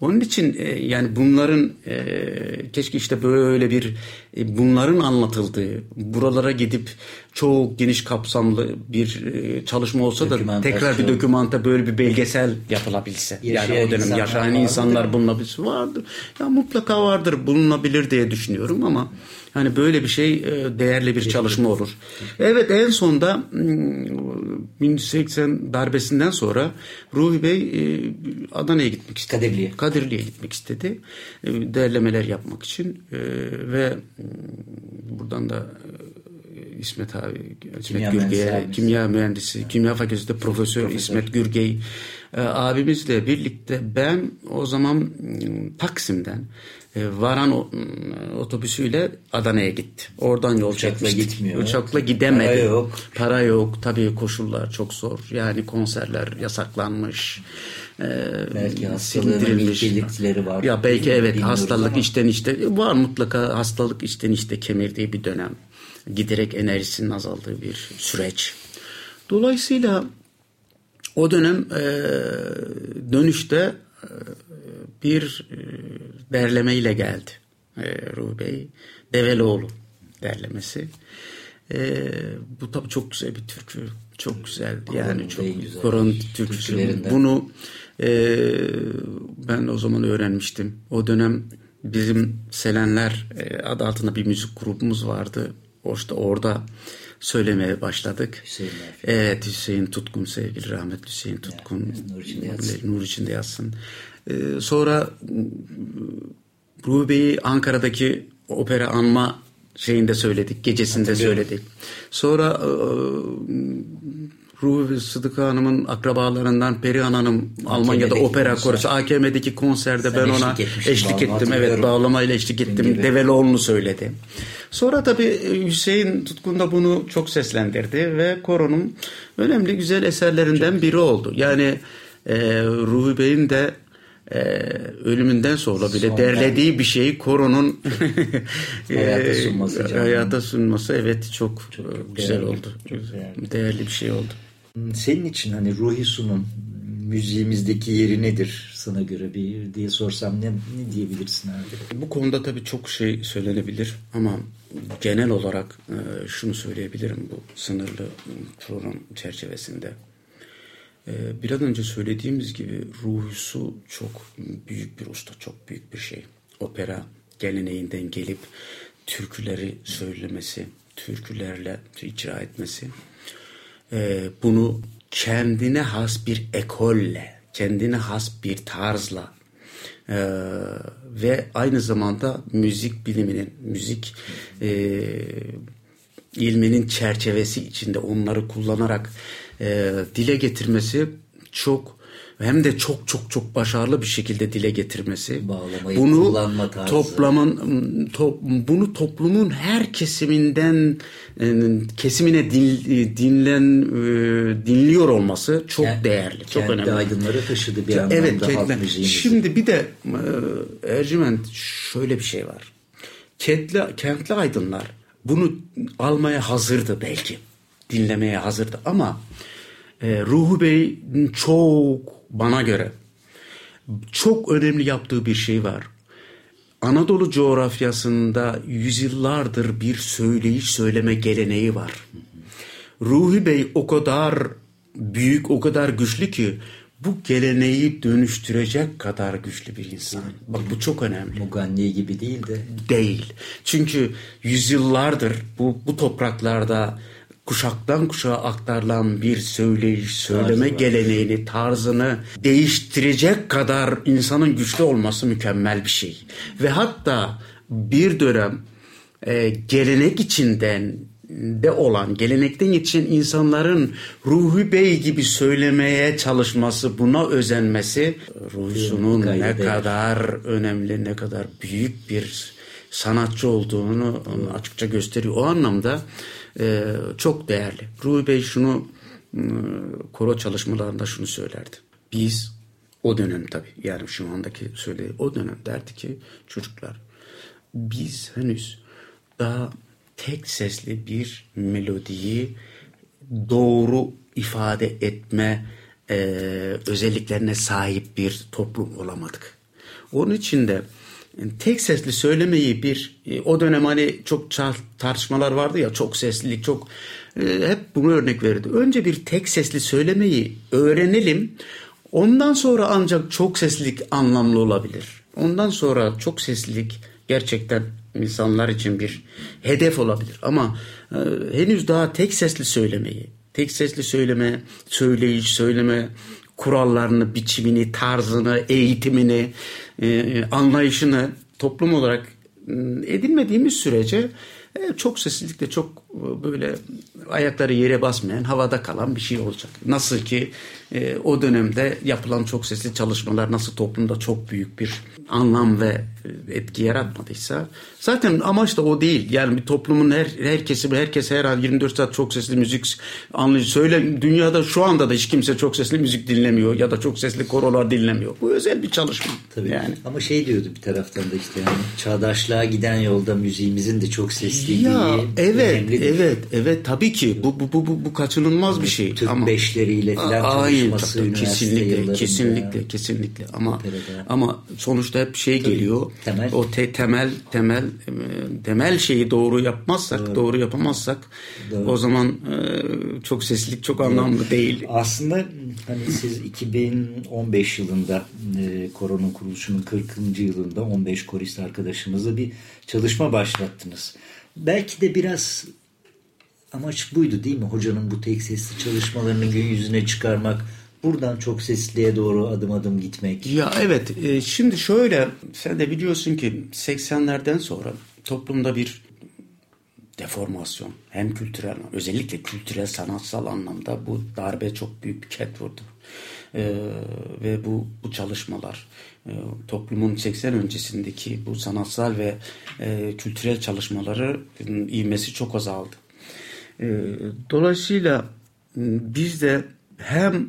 Speaker 6: Onun için e, yani bunların e, keşke işte böyle bir e, bunların anlatıldığı, buralara gidip çok geniş kapsamlı bir e, çalışma olsa da tekrar bir dokümanta böyle bir belgesel [laughs] yapılabilse. Yaşayan yani o dönem yaşayan insanlar bulunabilir vardır. Ya mutlaka vardır, bulunabilir diye düşünüyorum ama Hani böyle bir şey e, değerli bir çalışma olur. Evet en sonda 1980 hmm, darbesinden sonra Ruhi Bey e, Adana'ya gitmek istedi.
Speaker 5: Kadirli'ye.
Speaker 6: Kadirli'ye gitmek istedi. E, değerlemeler yapmak için ve hmm, buradan da İsmet abi, İsmet kimya Gürgey'e, kimya mühendisi, kimya fakültesinde profesör, profesör. İsmet Gürgey e, abimizle birlikte ben o zaman hmm, Taksim'den varan mm, otobüsüyle Adana'ya gitti. Oradan yol
Speaker 5: Uçakla
Speaker 6: çekmiştik.
Speaker 5: gitmiyor.
Speaker 6: Uçakla gidemedi.
Speaker 5: Para yok.
Speaker 6: Para yok. Tabii koşullar çok zor. Yani konserler yasaklanmış.
Speaker 5: Ee, belki hastalığın var.
Speaker 6: Ya belki evet hastalık ama. işten işte var mutlaka hastalık işten işte kemirdiği bir dönem. Giderek enerjisinin azaldığı bir süreç. Dolayısıyla o dönem e, dönüşte e, bir e, derleme ile geldi e, Ruhi Bey. Develoğlu derlemesi. E, bu tabi çok güzel bir türkü. Çok güzel. Yani çok Koron türküsü. Bunu e, ben o zaman öğrenmiştim. O dönem bizim Selenler e, adı altında bir müzik grubumuz vardı. işte orada söylemeye başladık.
Speaker 5: Hüseyin.
Speaker 6: Evet Hüseyin Tutkun sevgili rahmetli Hüseyin Tutkun.
Speaker 5: nur içinde yatsın.
Speaker 6: Nur içinde yatsın. Ee, sonra Ruhi Bey'i Ankara'daki opera anma şeyinde söyledik. Gecesinde söyledik. Sonra e, Ruhi Sıdıka Hanım'ın akrabalarından Perihan Hanım Almanya'da opera
Speaker 5: konser.
Speaker 6: korosu AKM'deki konserde
Speaker 5: Sen
Speaker 6: ben ona
Speaker 5: eşlik
Speaker 6: eşlik ettim. Evet bağlamayla eşlik ettim. Develoğlu'nu söyledi. Sonra tabii Hüseyin Tutkun da bunu çok seslendirdi ve koronun önemli güzel eserlerinden biri oldu. Yani e, Ruhi Bey'in de e, ölümünden sonra bile
Speaker 5: Son
Speaker 6: derlediği bir şeyi koronun [laughs] [laughs]
Speaker 5: Hayata
Speaker 6: e,
Speaker 5: sunması canım.
Speaker 6: hayata sunması evet çok, e, güzel
Speaker 5: değerli,
Speaker 6: oldu.
Speaker 5: çok değerli.
Speaker 6: değerli bir şey oldu.
Speaker 5: Senin için hani Ruhi Su'nun müziğimizdeki yeri nedir sana göre bir diye sorsam ne, ne diyebilirsin abi?
Speaker 6: Bu konuda tabii çok şey söylenebilir ama genel olarak e, şunu söyleyebilirim bu sınırlı program çerçevesinde. E, biraz önce söylediğimiz gibi Ruhusu çok büyük bir usta, çok büyük bir şey. Opera geleneğinden gelip türküleri söylemesi, türkülerle icra etmesi. E, bunu kendine has bir ekolle, kendine has bir tarzla ee, ve aynı zamanda müzik biliminin, müzik e, ilminin çerçevesi içinde onları kullanarak e, dile getirmesi çok hem de çok çok çok başarılı bir şekilde dile getirmesi.
Speaker 5: Bağlamayı
Speaker 6: bunu
Speaker 5: kullanma tarzı.
Speaker 6: toplamın top, bunu toplumun her kesiminden e, kesimine din, dinlen e, dinliyor olması çok
Speaker 5: Kent-
Speaker 6: değerli, çok
Speaker 5: kendi
Speaker 6: önemli.
Speaker 5: aydınları taşıdı bir anlamda
Speaker 6: Evet,
Speaker 5: halk.
Speaker 6: Şimdi bir de e, Ercüment şöyle bir şey var. Kentli, kentli aydınlar bunu almaya hazırdı belki. Dinlemeye hazırdı ama e, Ruhu Bey çok bana göre çok önemli yaptığı bir şey var. Anadolu coğrafyasında yüzyıllardır bir söyleyiş söyleme geleneği var. Ruhi Bey o kadar büyük, o kadar güçlü ki bu geleneği dönüştürecek kadar güçlü bir insan. Bak bu çok önemli.
Speaker 5: Muganni gibi değil de
Speaker 6: Değil. Çünkü yüzyıllardır bu, bu topraklarda kuşaktan kuşağa aktarılan bir söyleyiş, söyleme
Speaker 5: var.
Speaker 6: geleneğini, tarzını değiştirecek kadar insanın güçlü olması mükemmel bir şey. Ve hatta bir dönem e, gelenek içinden de olan, gelenekten yetişen insanların Ruhi Bey gibi söylemeye çalışması, buna özenmesi Ruhusu'nun ne
Speaker 5: Gayri değer.
Speaker 6: kadar önemli, ne kadar büyük bir sanatçı olduğunu açıkça gösteriyor. O anlamda e, çok değerli. Ruhi Bey şunu e, koro çalışmalarında şunu söylerdi. Biz o dönem tabii yani şu andaki söylediği o dönem derdi ki çocuklar biz henüz daha tek sesli bir melodiyi doğru ifade etme e, özelliklerine sahip bir toplum olamadık. Onun için de yani tek sesli söylemeyi bir e, o dönem hani çok tartışmalar vardı ya çok seslilik çok e, hep bunu örnek verirdi. Önce bir tek sesli söylemeyi öğrenelim. Ondan sonra ancak çok seslilik anlamlı olabilir. Ondan sonra çok seslilik gerçekten insanlar için bir hedef olabilir. Ama e, henüz daha tek sesli söylemeyi, tek sesli söyleme, söyleyiş, söyleme kurallarını, biçimini, tarzını, eğitimini, e, anlayışını toplum olarak edinmediğimiz sürece e, çok seslilik de çok böyle ayakları yere basmayan, havada kalan bir şey olacak. Nasıl ki e, o dönemde yapılan çok sesli çalışmalar nasıl toplumda çok büyük bir anlam ve e, etki yaratmadıysa zaten amaç da o değil. Yani bir toplumun her her kesimi herkes her an 24 saat çok sesli müzik anlıyor. Söyle dünyada şu anda da hiç kimse çok sesli müzik dinlemiyor ya da çok sesli korolar dinlemiyor. Bu özel bir çalışma.
Speaker 5: tabii.
Speaker 6: Yani
Speaker 5: Ama şey diyordu bir taraftan da işte yani çağdaşlığa giden yolda müziğimizin de çok sesliliği
Speaker 6: ya evet
Speaker 5: önemlidir.
Speaker 6: Evet evet. Tabii ki. Bu bu bu bu, kaçınılmaz bir şey.
Speaker 5: Türk
Speaker 6: ama
Speaker 5: beşleriyle falan çalışması
Speaker 6: tabii, kesinlikle kesinlikle kesinlikle. Ama
Speaker 5: Operada.
Speaker 6: ama sonuçta hep şey geliyor.
Speaker 5: Temel.
Speaker 6: o te- temel temel e, temel şeyi doğru yapmazsak doğru, yapamazsak o zaman e, çok seslilik çok anlamlı değil.
Speaker 5: Aslında hani siz 2015 yılında e, Koronun kuruluşunun 40. yılında 15 korist arkadaşımızla bir çalışma başlattınız. belki de biraz amaç buydu değil mi? Hocanın bu tek sesli çalışmalarını gün yüzüne çıkarmak, buradan çok sesliye doğru adım adım gitmek.
Speaker 6: Ya evet, e, şimdi şöyle, sen de biliyorsun ki 80'lerden sonra toplumda bir deformasyon hem kültürel özellikle kültürel sanatsal anlamda bu darbe çok büyük bir ket vurdu. Ee, ve bu bu çalışmalar e, toplumun 80 öncesindeki bu sanatsal ve e, kültürel çalışmaları e, ivmesi çok azaldı. E, dolayısıyla biz de hem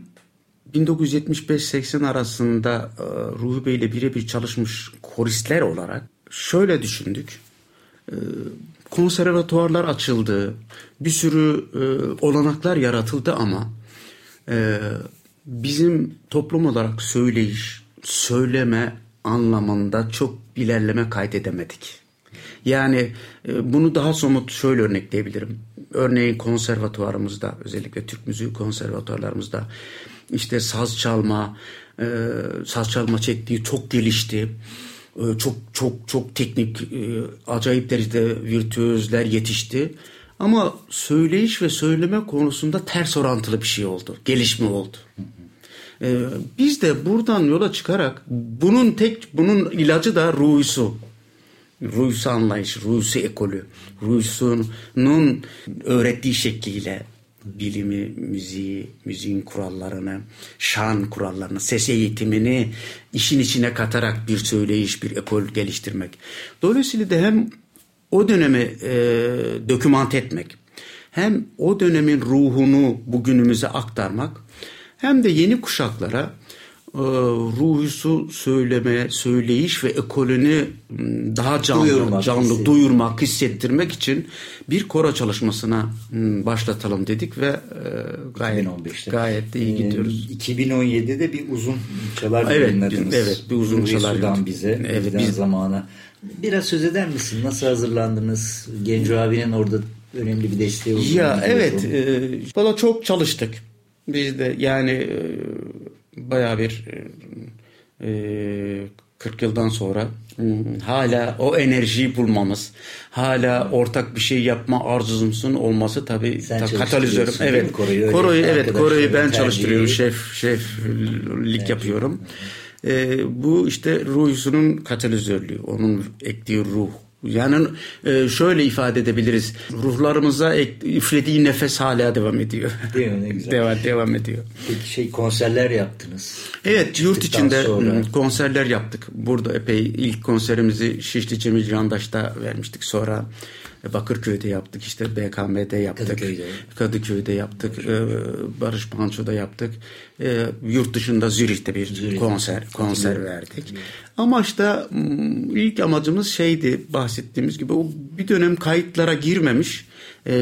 Speaker 6: 1975-80 arasında e, Ruhi Bey ile birebir çalışmış koristler olarak şöyle düşündük. E, konservatuvarlar açıldı, bir sürü e, olanaklar yaratıldı ama e, bizim toplum olarak söyleyiş, söyleme anlamında çok ilerleme kaydedemedik. Yani bunu daha somut şöyle örnekleyebilirim. Örneğin konservatuvarımızda özellikle Türk müziği konservatuvarlarımızda işte saz çalma, e, saz çalma çektiği çok gelişti. E, çok çok çok teknik, e, acayip derecede virtüözler yetişti. Ama söyleyiş ve söyleme konusunda ters orantılı bir şey oldu. Gelişme oldu. Ee, biz de buradan yola çıkarak bunun tek bunun ilacı da ruhusu. Ruhusu anlayış, ruhusu ekolü, ruhusunun öğrettiği şekliyle bilimi, müziği, müziğin kurallarını, şan kurallarını, ses eğitimini işin içine katarak bir söyleyiş, bir ekol geliştirmek. Dolayısıyla da hem o dönemi e, dokümant etmek, hem o dönemin ruhunu bugünümüze aktarmak, hem de yeni kuşaklara ruhusu söyleme, söyleyiş ve ekolünü daha canlı, duyurmak, canlı hissettirmek. duyurmak, hissettirmek için bir kora çalışmasına başlatalım dedik ve e, gayet 2015'te. gayet de iyi gidiyoruz.
Speaker 5: 2017'de bir uzun çalar
Speaker 6: evet, yayınladınız. Evet, bir uzun çalar
Speaker 5: Sudan bize, evet, bizden biz... zamana. Biraz söz eder misin? Nasıl hazırlandınız? Genco abinin orada önemli bir desteği oldu.
Speaker 6: Ya evet, e, valla çok çalıştık. Biz de yani e, bayağı bir e, 40 yıldan sonra hala o enerjiyi bulmamız, hala ortak bir şey yapma arzumuzun olması tabii ta, katalizörüm. Evet. Koroyu, koroyu evet, koroyu ben çalıştırıyorum. Şef şeflik evet. yapıyorum. E, bu işte ruhusunun katalizörlüğü, onun ektiği ruh yani e, şöyle ifade edebiliriz. Ruhlarımıza üflediği nefes hala devam ediyor.
Speaker 5: Değil mi? Ne güzel. [laughs]
Speaker 6: devam, devam ediyor.
Speaker 5: Peki şey konserler yaptınız.
Speaker 6: Evet yurt içinde sonra. konserler yaptık. Burada epey ilk konserimizi Şişli Cemil Candaş'ta vermiştik. Sonra Bakırköy'de yaptık işte BKM'de yaptık. Kadıköy'de, Kadıköy'de yaptık. Barış, Barış Manço'da yaptık. E, yurt dışında Zürih'te bir Zürih'te. konser konser verdik. Amaç da ilk amacımız şeydi bahsettiğimiz gibi o bir dönem kayıtlara girmemiş e,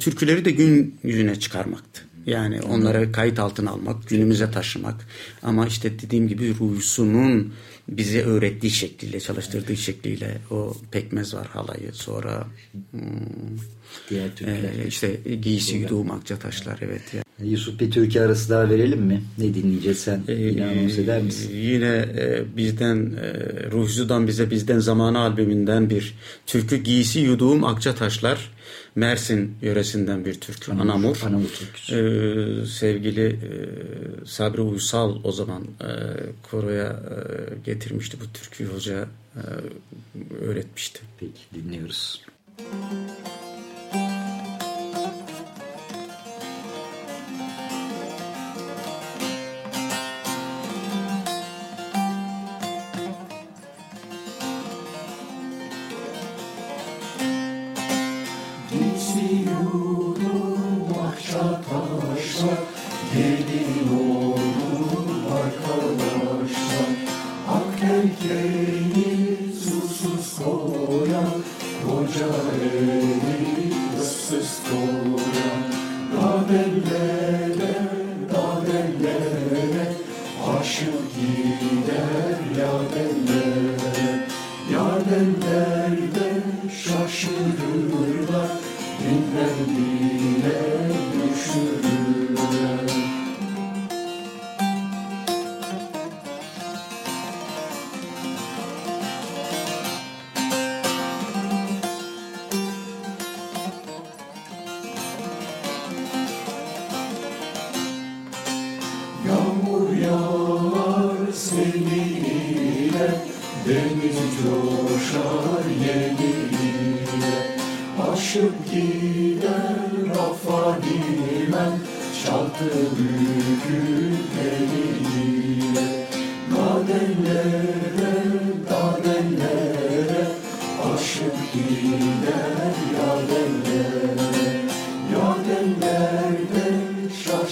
Speaker 6: türküleri de gün yüzüne çıkarmaktı. Yani onları kayıt altına almak, günümüze taşımak. Ama işte dediğim gibi Ruhusu'nun bize öğrettiği şekliyle, çalıştırdığı şekliyle o pekmez var halayı. Sonra hmm, diğer türküler. E, işte giysi yuduğum akça taşlar evet. Yani.
Speaker 5: Yusuf bir türkü arası daha verelim mi? Ne dinleyeceğiz sen? Ee, yine anons eder misin?
Speaker 6: Yine e, bizden e, Ruhsu'dan bize bizden zamanı albümünden bir türkü giysi yuduğum akça taşlar Mersin yöresinden bir türkü. Anamur. Anamur, Anamur türküsü. Ee, sevgili e, Sabri Uysal o zaman e, koroya e, getirmişti bu türküyü hoca e, öğretmişti.
Speaker 5: Peki dinliyoruz. Müzik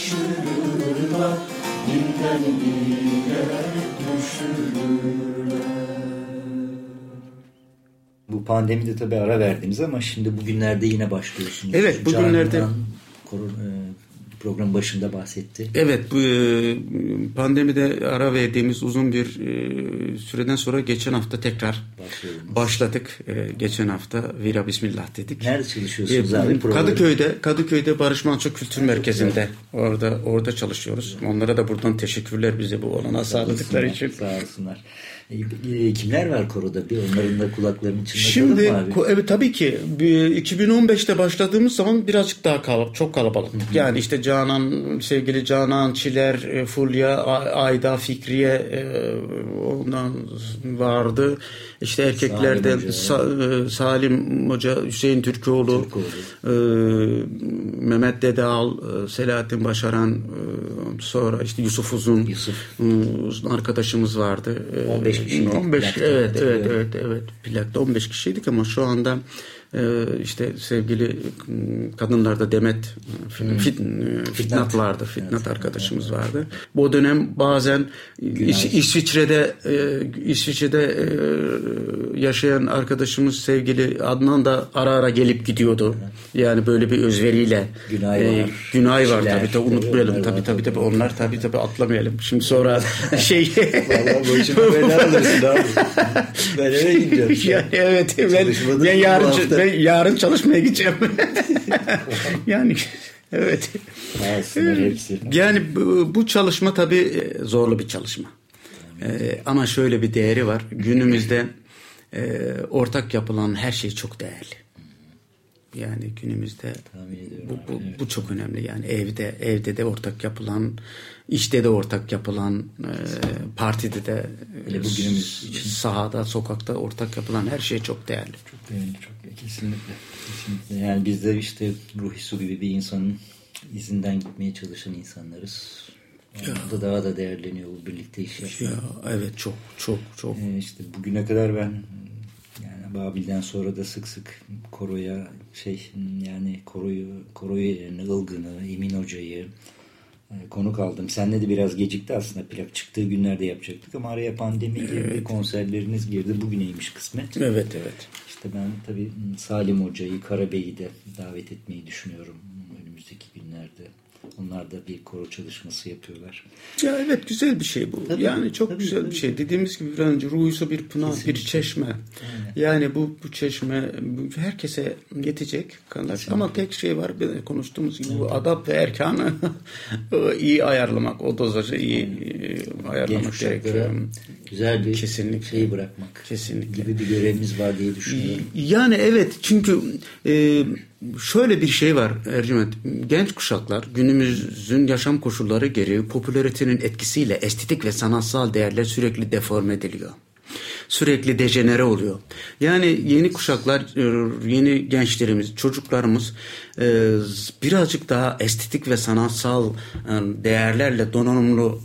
Speaker 4: şaşırırlar dilden dile düşürürler
Speaker 5: Bu pandemide tabii ara verdiniz ama şimdi bugünlerde yine başlıyorsunuz.
Speaker 6: Evet, bugünlerde-
Speaker 5: Canan'dan koron- e, programın başında bahsetti.
Speaker 6: Evet bu e, pandemide ara verdiğimiz uzun bir e, süreden sonra geçen hafta tekrar
Speaker 5: Başlıyoruz.
Speaker 6: başladık. E, Geçen hafta Vira Bismillah dedik.
Speaker 5: Nerede çalışıyorsunuz abi?
Speaker 6: Kadıköy'de Kadıköy'de Barış Manço Kültür Merkezi'nde orada orada çalışıyoruz. Onlara da buradan teşekkürler bize bu olanağı sağladıkları için.
Speaker 5: Sağ olsunlar. E, e, kimler var koroda? Bir onların da kulaklarını çınlatalım
Speaker 6: Şimdi
Speaker 5: abi?
Speaker 6: evet tabii ki bir 2015'te başladığımız zaman birazcık daha kal çok kalabalık. Yani işte Canan sevgili Canan Çiler, e, Fulya, Ayda, Fikriye ondan vardı. İşte erkeklerden
Speaker 5: Hoca.
Speaker 6: Sa- Salim Hoca, Hüseyin Türkoğlu,
Speaker 5: Türkoğlu.
Speaker 6: e, Mehmet Dedeal, e, Selahattin Başaran, sonra işte Yusuf Uzun,
Speaker 5: Yusuf.
Speaker 6: arkadaşımız vardı. E,
Speaker 5: 15 kişiydik
Speaker 6: 15
Speaker 5: plakta,
Speaker 6: evet evet
Speaker 5: hatırlıyorum.
Speaker 6: evet evet plakta 15 kişiydik ama şu anda işte sevgili m, kadınlarda Demet e, fit, e, Fitnat vardı. Fitnat arkadaşımız vardı. Bu dönem bazen İs- İsviçre'de e, İsviçre'de e, yaşayan arkadaşımız sevgili Adnan da ara ara gelip gidiyordu. Yani böyle bir özveriyle.
Speaker 5: Günay
Speaker 6: E,
Speaker 5: var.
Speaker 6: Günay var tabii tabii unutmayalım tabii tabii
Speaker 5: tabii.
Speaker 6: onlar tabii tabii atlamayalım. Şimdi sonra [laughs] şey
Speaker 5: Vallahi başıma bela alırsın abi. ben eve gideceğim. [laughs]
Speaker 6: yani evet ben, ben
Speaker 5: bu
Speaker 6: yarın ben yarın çalışmaya gideceğim. [laughs] yani evet.
Speaker 5: Hepsi.
Speaker 6: Yani bu, bu çalışma tabii e, zorlu bir çalışma. Ee, ama şöyle bir değeri var. Günümüzde e, ortak yapılan her şey çok değerli. Yani günümüzde bu, bu, bu çok önemli. Yani evde evde de ortak yapılan, işte de ortak yapılan, e, partide de e,
Speaker 5: Hele bugünümüz için.
Speaker 6: sahada, sokakta ortak yapılan her şey çok değerli.
Speaker 5: Çok değerli, çok kesinlikle. kesinlikle. Yani biz de işte Ruhi Su gibi bir insanın izinden gitmeye çalışan insanlarız. Yani bu da daha da değerleniyor bu birlikte iş yapmak.
Speaker 6: Ya evet çok çok çok.
Speaker 5: Ee, işte bugüne kadar ben yani Babil'den sonra da sık sık koroya şey yani koroyu koro üyelerini Ilgın'ı, Emin Hoca'yı e, konuk aldım. Senle de biraz gecikti aslında plak çıktığı günlerde yapacaktık ama araya pandemi girdi, konserleriniz girdi. Bugüneymiş kısmet.
Speaker 6: Evet evet.
Speaker 5: İşte ben tabii Salim Hoca'yı, Karabey'i de davet etmeyi düşünüyorum önümüzdeki günlerde. Onlar da bir koro çalışması yapıyorlar.
Speaker 6: Ya evet güzel bir şey bu.
Speaker 5: Tabii,
Speaker 6: yani çok
Speaker 5: tabii,
Speaker 6: güzel
Speaker 5: tabii.
Speaker 6: bir şey. Dediğimiz gibi bir an önce ruhuysa bir pınar, bir
Speaker 5: Kesinlikle.
Speaker 6: çeşme. Yani bu bu çeşme herkese yetecek kadar. Ama tek şey var bir konuştuğumuz gibi bu adap ve erkanı [laughs] iyi ayarlamak. O dozajı iyi e,
Speaker 5: Genç
Speaker 6: ayarlamak gerekiyor.
Speaker 5: güzel bir
Speaker 6: Kesinlikle.
Speaker 5: şeyi bırakmak
Speaker 6: Kesinlikle.
Speaker 5: gibi bir görevimiz var diye düşünüyorum.
Speaker 6: Yani evet çünkü e, şöyle bir şey var Ercüment. Genç kuşaklar günümüzün yaşam koşulları gereği popülaritenin etkisiyle estetik ve sanatsal değerler sürekli deforme ediliyor. Sürekli dejenere oluyor. Yani yeni kuşaklar, e, yeni gençlerimiz, çocuklarımız e, birazcık daha estetik ve sanatsal e, değerlerle donanımlı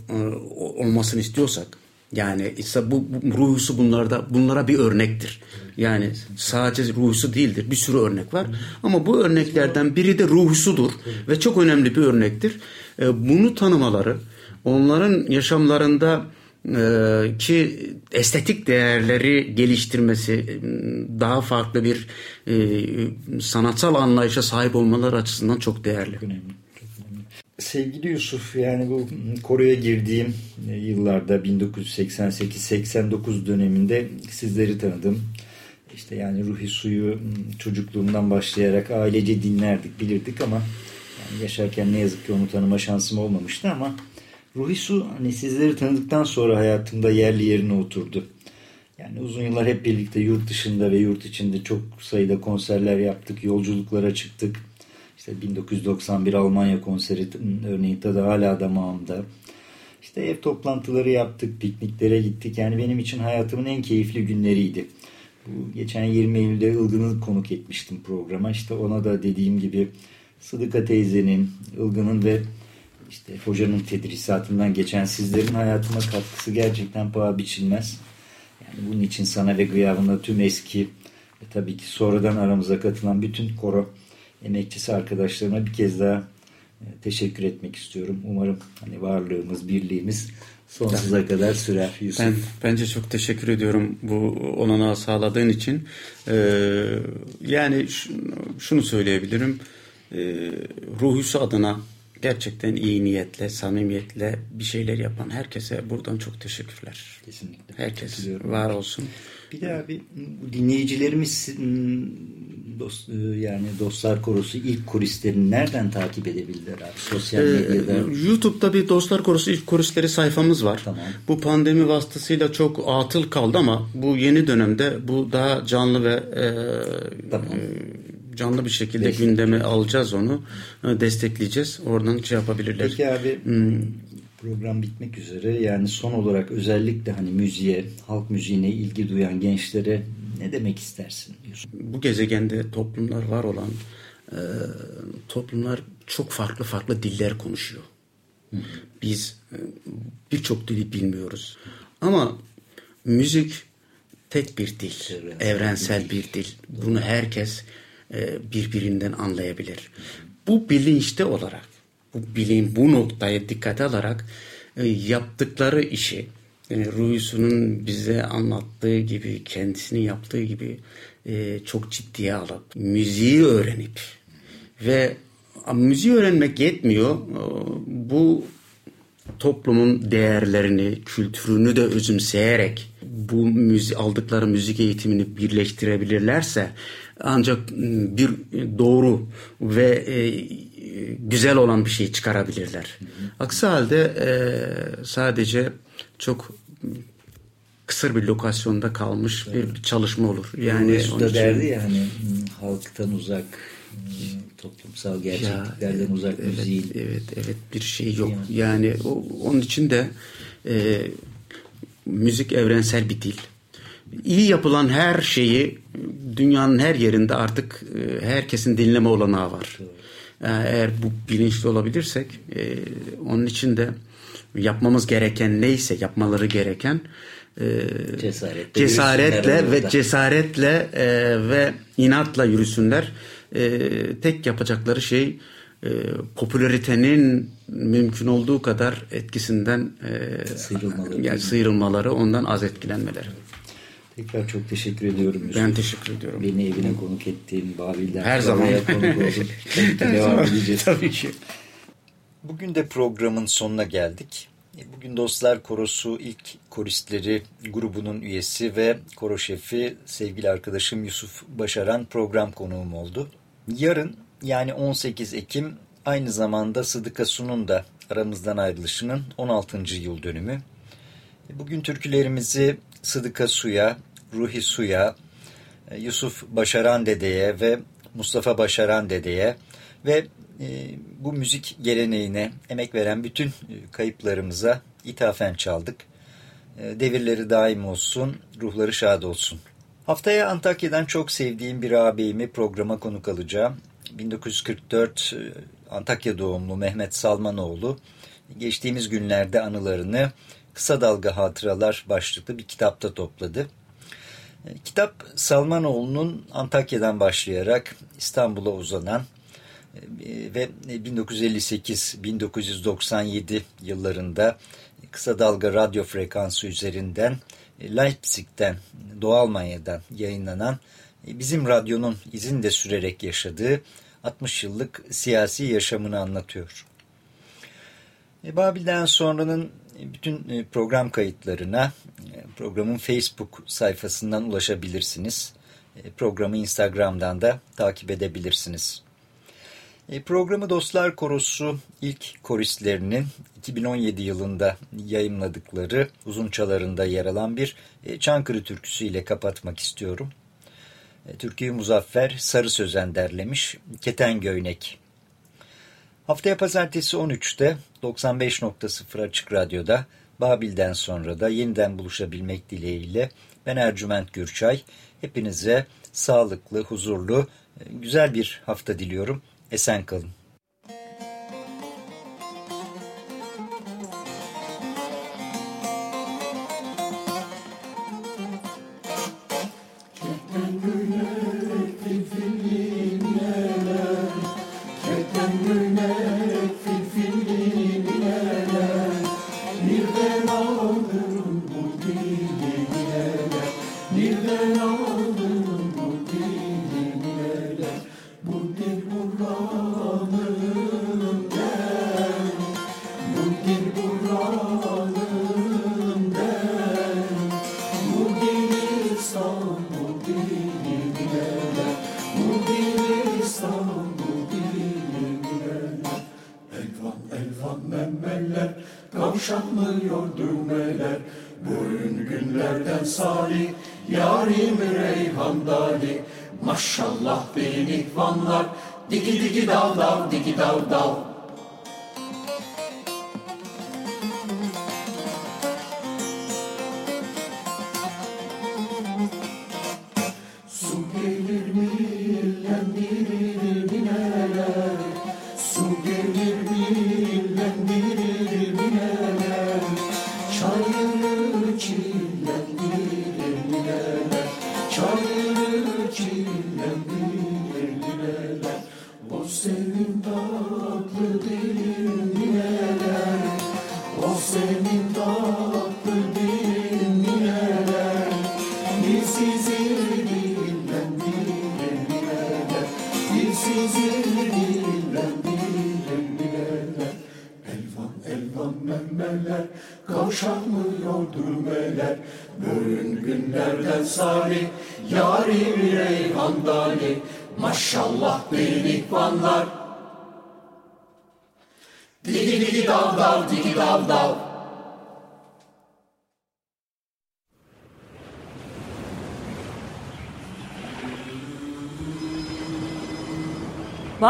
Speaker 6: olmasını istiyorsak yani ise bu, bu ruhusu bunlarda bunlara bir örnektir. Yani sadece ruhusu değildir. Bir sürü örnek var. Ama bu örneklerden biri de ruhusudur ve çok önemli bir örnektir. E, Bunu tanımaları, onların yaşamlarında e, ki estetik değerleri geliştirmesi, e, daha farklı bir sanatsal anlayışa sahip olmaları açısından çok değerli.
Speaker 5: önemli. Sevgili Yusuf yani bu koroya girdiğim e, yıllarda 1988-89 döneminde sizleri tanıdım. İşte yani Ruhi Su'yu çocukluğumdan başlayarak ailece dinlerdik, bilirdik ama yani yaşarken ne yazık ki onu tanıma şansım olmamıştı ama Ruhi Su hani sizleri tanıdıktan sonra hayatımda yerli yerine oturdu. Yani uzun yıllar hep birlikte yurt dışında ve yurt içinde çok sayıda konserler yaptık, yolculuklara çıktık. İşte 1991 Almanya konseri örneğin tadı hala damağımda. İşte ev toplantıları yaptık, pikniklere gittik. Yani benim için hayatımın en keyifli günleriydi. Bu geçen 20 Eylül'de Ilgın'ı konuk etmiştim programa. İşte ona da dediğim gibi Sıdıka teyzenin, Ilgın'ın ve işte hocanın tedrisatından geçen sizlerin hayatıma katkısı gerçekten paha biçilmez. Yani bunun için sana ve gıyabında tüm eski ve tabii ki sonradan aramıza katılan bütün koro emekçisi arkadaşlarıma bir kez daha e, teşekkür etmek istiyorum. Umarım hani varlığımız, birliğimiz sonsuza kadar sürer Yusuf.
Speaker 6: Ben bence çok teşekkür ediyorum bu olanağı sağladığın için. Ee, yani şunu söyleyebilirim. Ee, Ruhusu adına gerçekten iyi niyetle, samimiyetle bir şeyler yapan herkese buradan çok teşekkürler.
Speaker 5: Kesinlikle.
Speaker 6: Herkes var olsun.
Speaker 5: Bir de abi dinleyicilerimiz dost, yani Dostlar Korosu ilk koristlerini nereden takip edebilirler abi? Sosyal ee, medyada.
Speaker 6: Ee, YouTube'da bir Dostlar Korosu ilk koristleri sayfamız var.
Speaker 5: Tamam.
Speaker 6: Bu pandemi vasıtasıyla çok atıl kaldı ama bu yeni dönemde bu daha canlı ve e, tamam. e, canlı bir şekilde gündeme alacağız onu. Destekleyeceğiz. Oradan şey yapabilirler.
Speaker 5: Peki abi hmm. program bitmek üzere. Yani son olarak özellikle hani müziğe, halk müziğine ilgi duyan gençlere ne demek istersin diyorsun?
Speaker 6: Bu gezegende toplumlar var olan e, toplumlar çok farklı farklı diller konuşuyor. Hı. Biz e, birçok dili bilmiyoruz. Ama müzik tek bir dil, evrensel, evrensel bir dil. Bunu herkes birbirinden anlayabilir. Bu bilinçte olarak, bu bilin bu noktaya dikkate alarak e, yaptıkları işi yani Ruhusu'nun bize anlattığı gibi, kendisini yaptığı gibi e, çok ciddiye alıp, müziği öğrenip ve müziği öğrenmek yetmiyor. Bu toplumun değerlerini, kültürünü de özümseyerek bu müzik, aldıkları müzik eğitimini birleştirebilirlerse ancak ıı, bir doğru ve e, güzel olan bir şey çıkarabilirler. Aksi halde sadece çok kısır bir lokasyonda kalmış evet. bir çalışma olur.
Speaker 5: Yani Mesut da derdi ya hani halktan uzak toplumsal gerçekliklerden ya, uzak
Speaker 6: evet,
Speaker 5: müziğin.
Speaker 6: Evet, evet bir şey yok. Yani, yani o, onun için de e, müzik evrensel bir dil. İyi yapılan her şeyi dünyanın her yerinde artık e, herkesin dinleme olanağı var. Evet. Eğer bu bilinçli olabilirsek e, onun için de yapmamız gereken neyse yapmaları gereken e, cesaretle, cesaretle ve cesaretle e, ve inatla yürüsünler. E, tek yapacakları şey e, popülaritenin mümkün olduğu kadar etkisinden e, sıyrılmaları, yani sıyrılmaları ondan az etkilenmeleri.
Speaker 5: Tekrar çok teşekkür ediyorum. Yusuf.
Speaker 6: Ben teşekkür ediyorum.
Speaker 5: Beni evine konuk ettiğin Babil'den.
Speaker 6: Her zaman.
Speaker 5: konuk oldun. [laughs]
Speaker 6: devam edeceğiz. Tabii ki.
Speaker 5: Bugün de programın sonuna geldik. Bugün Dostlar Korosu ilk koristleri grubunun üyesi ve koro şefi sevgili arkadaşım Yusuf Başaran program konuğum oldu. Yarın yani 18 Ekim aynı zamanda Sıdıka Su'nun da aramızdan ayrılışının 16. yıl dönümü. Bugün türkülerimizi Sıdıka Su'ya, Ruhi Su'ya, Yusuf Başaran Dede'ye ve Mustafa Başaran Dede'ye ve e, bu müzik geleneğine emek veren bütün e, kayıplarımıza ithafen çaldık. E, devirleri daim olsun, ruhları şad olsun. Haftaya Antakya'dan çok sevdiğim bir ağabeyimi programa konuk alacağım. 1944 Antakya doğumlu Mehmet Salmanoğlu geçtiğimiz günlerde anılarını Kısa Dalga Hatıralar başlıklı bir kitapta topladı. Kitap Salmanoğlu'nun Antakya'dan başlayarak İstanbul'a uzanan ve 1958-1997 yıllarında kısa dalga radyo frekansı üzerinden Leipzig'ten, Doğu Almanya'dan yayınlanan bizim radyonun izin de sürerek yaşadığı 60 yıllık siyasi yaşamını anlatıyor. E, Babil'den sonranın bütün program kayıtlarına programın Facebook sayfasından ulaşabilirsiniz. E, programı Instagram'dan da takip edebilirsiniz. E, programı Dostlar Korosu ilk koristlerinin 2017 yılında yayımladıkları uzunçalarında yer alan bir e, Çankırı türküsüyle kapatmak istiyorum. E, Türkiye Muzaffer Sarı Sözen derlemiş Keten Göynek. Haftaya pazartesi 13'te 95.0 Açık Radyo'da Babil'den sonra da yeniden buluşabilmek dileğiyle ben Ercüment Gürçay.
Speaker 4: Hepinize sağlıklı, huzurlu, e, güzel bir hafta diliyorum. Esen kalın.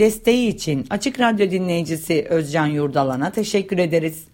Speaker 1: Desteği için Açık Radyo dinleyicisi Özcan Yurdalan'a teşekkür ederiz.